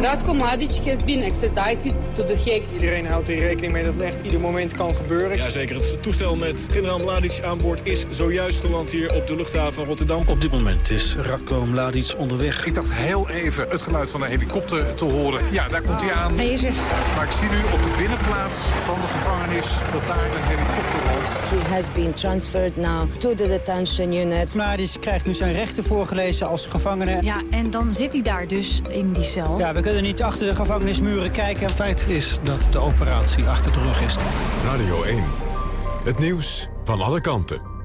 Radko Mladic has been extradited to the Hague. Iedereen houdt er rekening mee dat het echt ieder moment kan gebeuren. Ja, zeker. Het toestel met generaal Mladic aan boord is zojuist geland hier op de luchthaven van Rotterdam. Op dit moment is Radko Mladic onderweg. Ik dacht heel even het geluid van een helikopter te horen. Ja, daar komt hij aan. Hij is er. Maar ik zie nu op de binnenplaats van de gevangenis dat daar een helikopter rolt. He has been transferred now to the detention unit. Mladic krijgt nu zijn rechten voorgelezen als gevangene. Ja, en dan zit hij daar dus in die cel. Ja, we kunnen niet achter de gevangenismuren kijken. Het feit is dat de operatie achter de rug is. Radio 1. Het nieuws van alle kanten.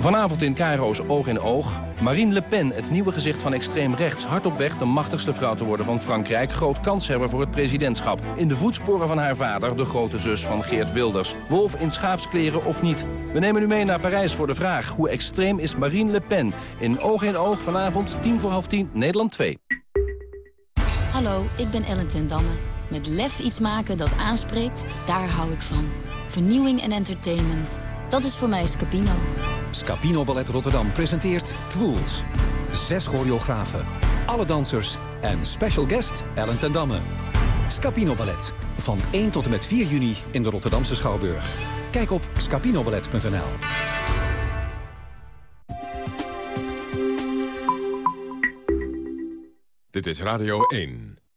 Vanavond in Cairo's Oog in Oog. Marine Le Pen, het nieuwe gezicht van extreem rechts... hard op weg de machtigste vrouw te worden van Frankrijk... groot kanshebber voor het presidentschap. In de voetsporen van haar vader, de grote zus van Geert Wilders. Wolf in schaapskleren of niet? We nemen u mee naar Parijs voor de vraag... hoe extreem is Marine Le Pen? In Oog in Oog vanavond, tien voor half tien, Nederland 2. Hallo, ik ben Ellen ten Damme. Met lef iets maken dat aanspreekt, daar hou ik van. Vernieuwing en entertainment. Dat is voor mij Scapino. Scapino Ballet Rotterdam presenteert Twools. Zes choreografen, alle dansers en special guest Ellen ten Damme. Scapino Ballet. Van 1 tot en met 4 juni in de Rotterdamse Schouwburg. Kijk op scapinoballet.nl. Dit is Radio 1.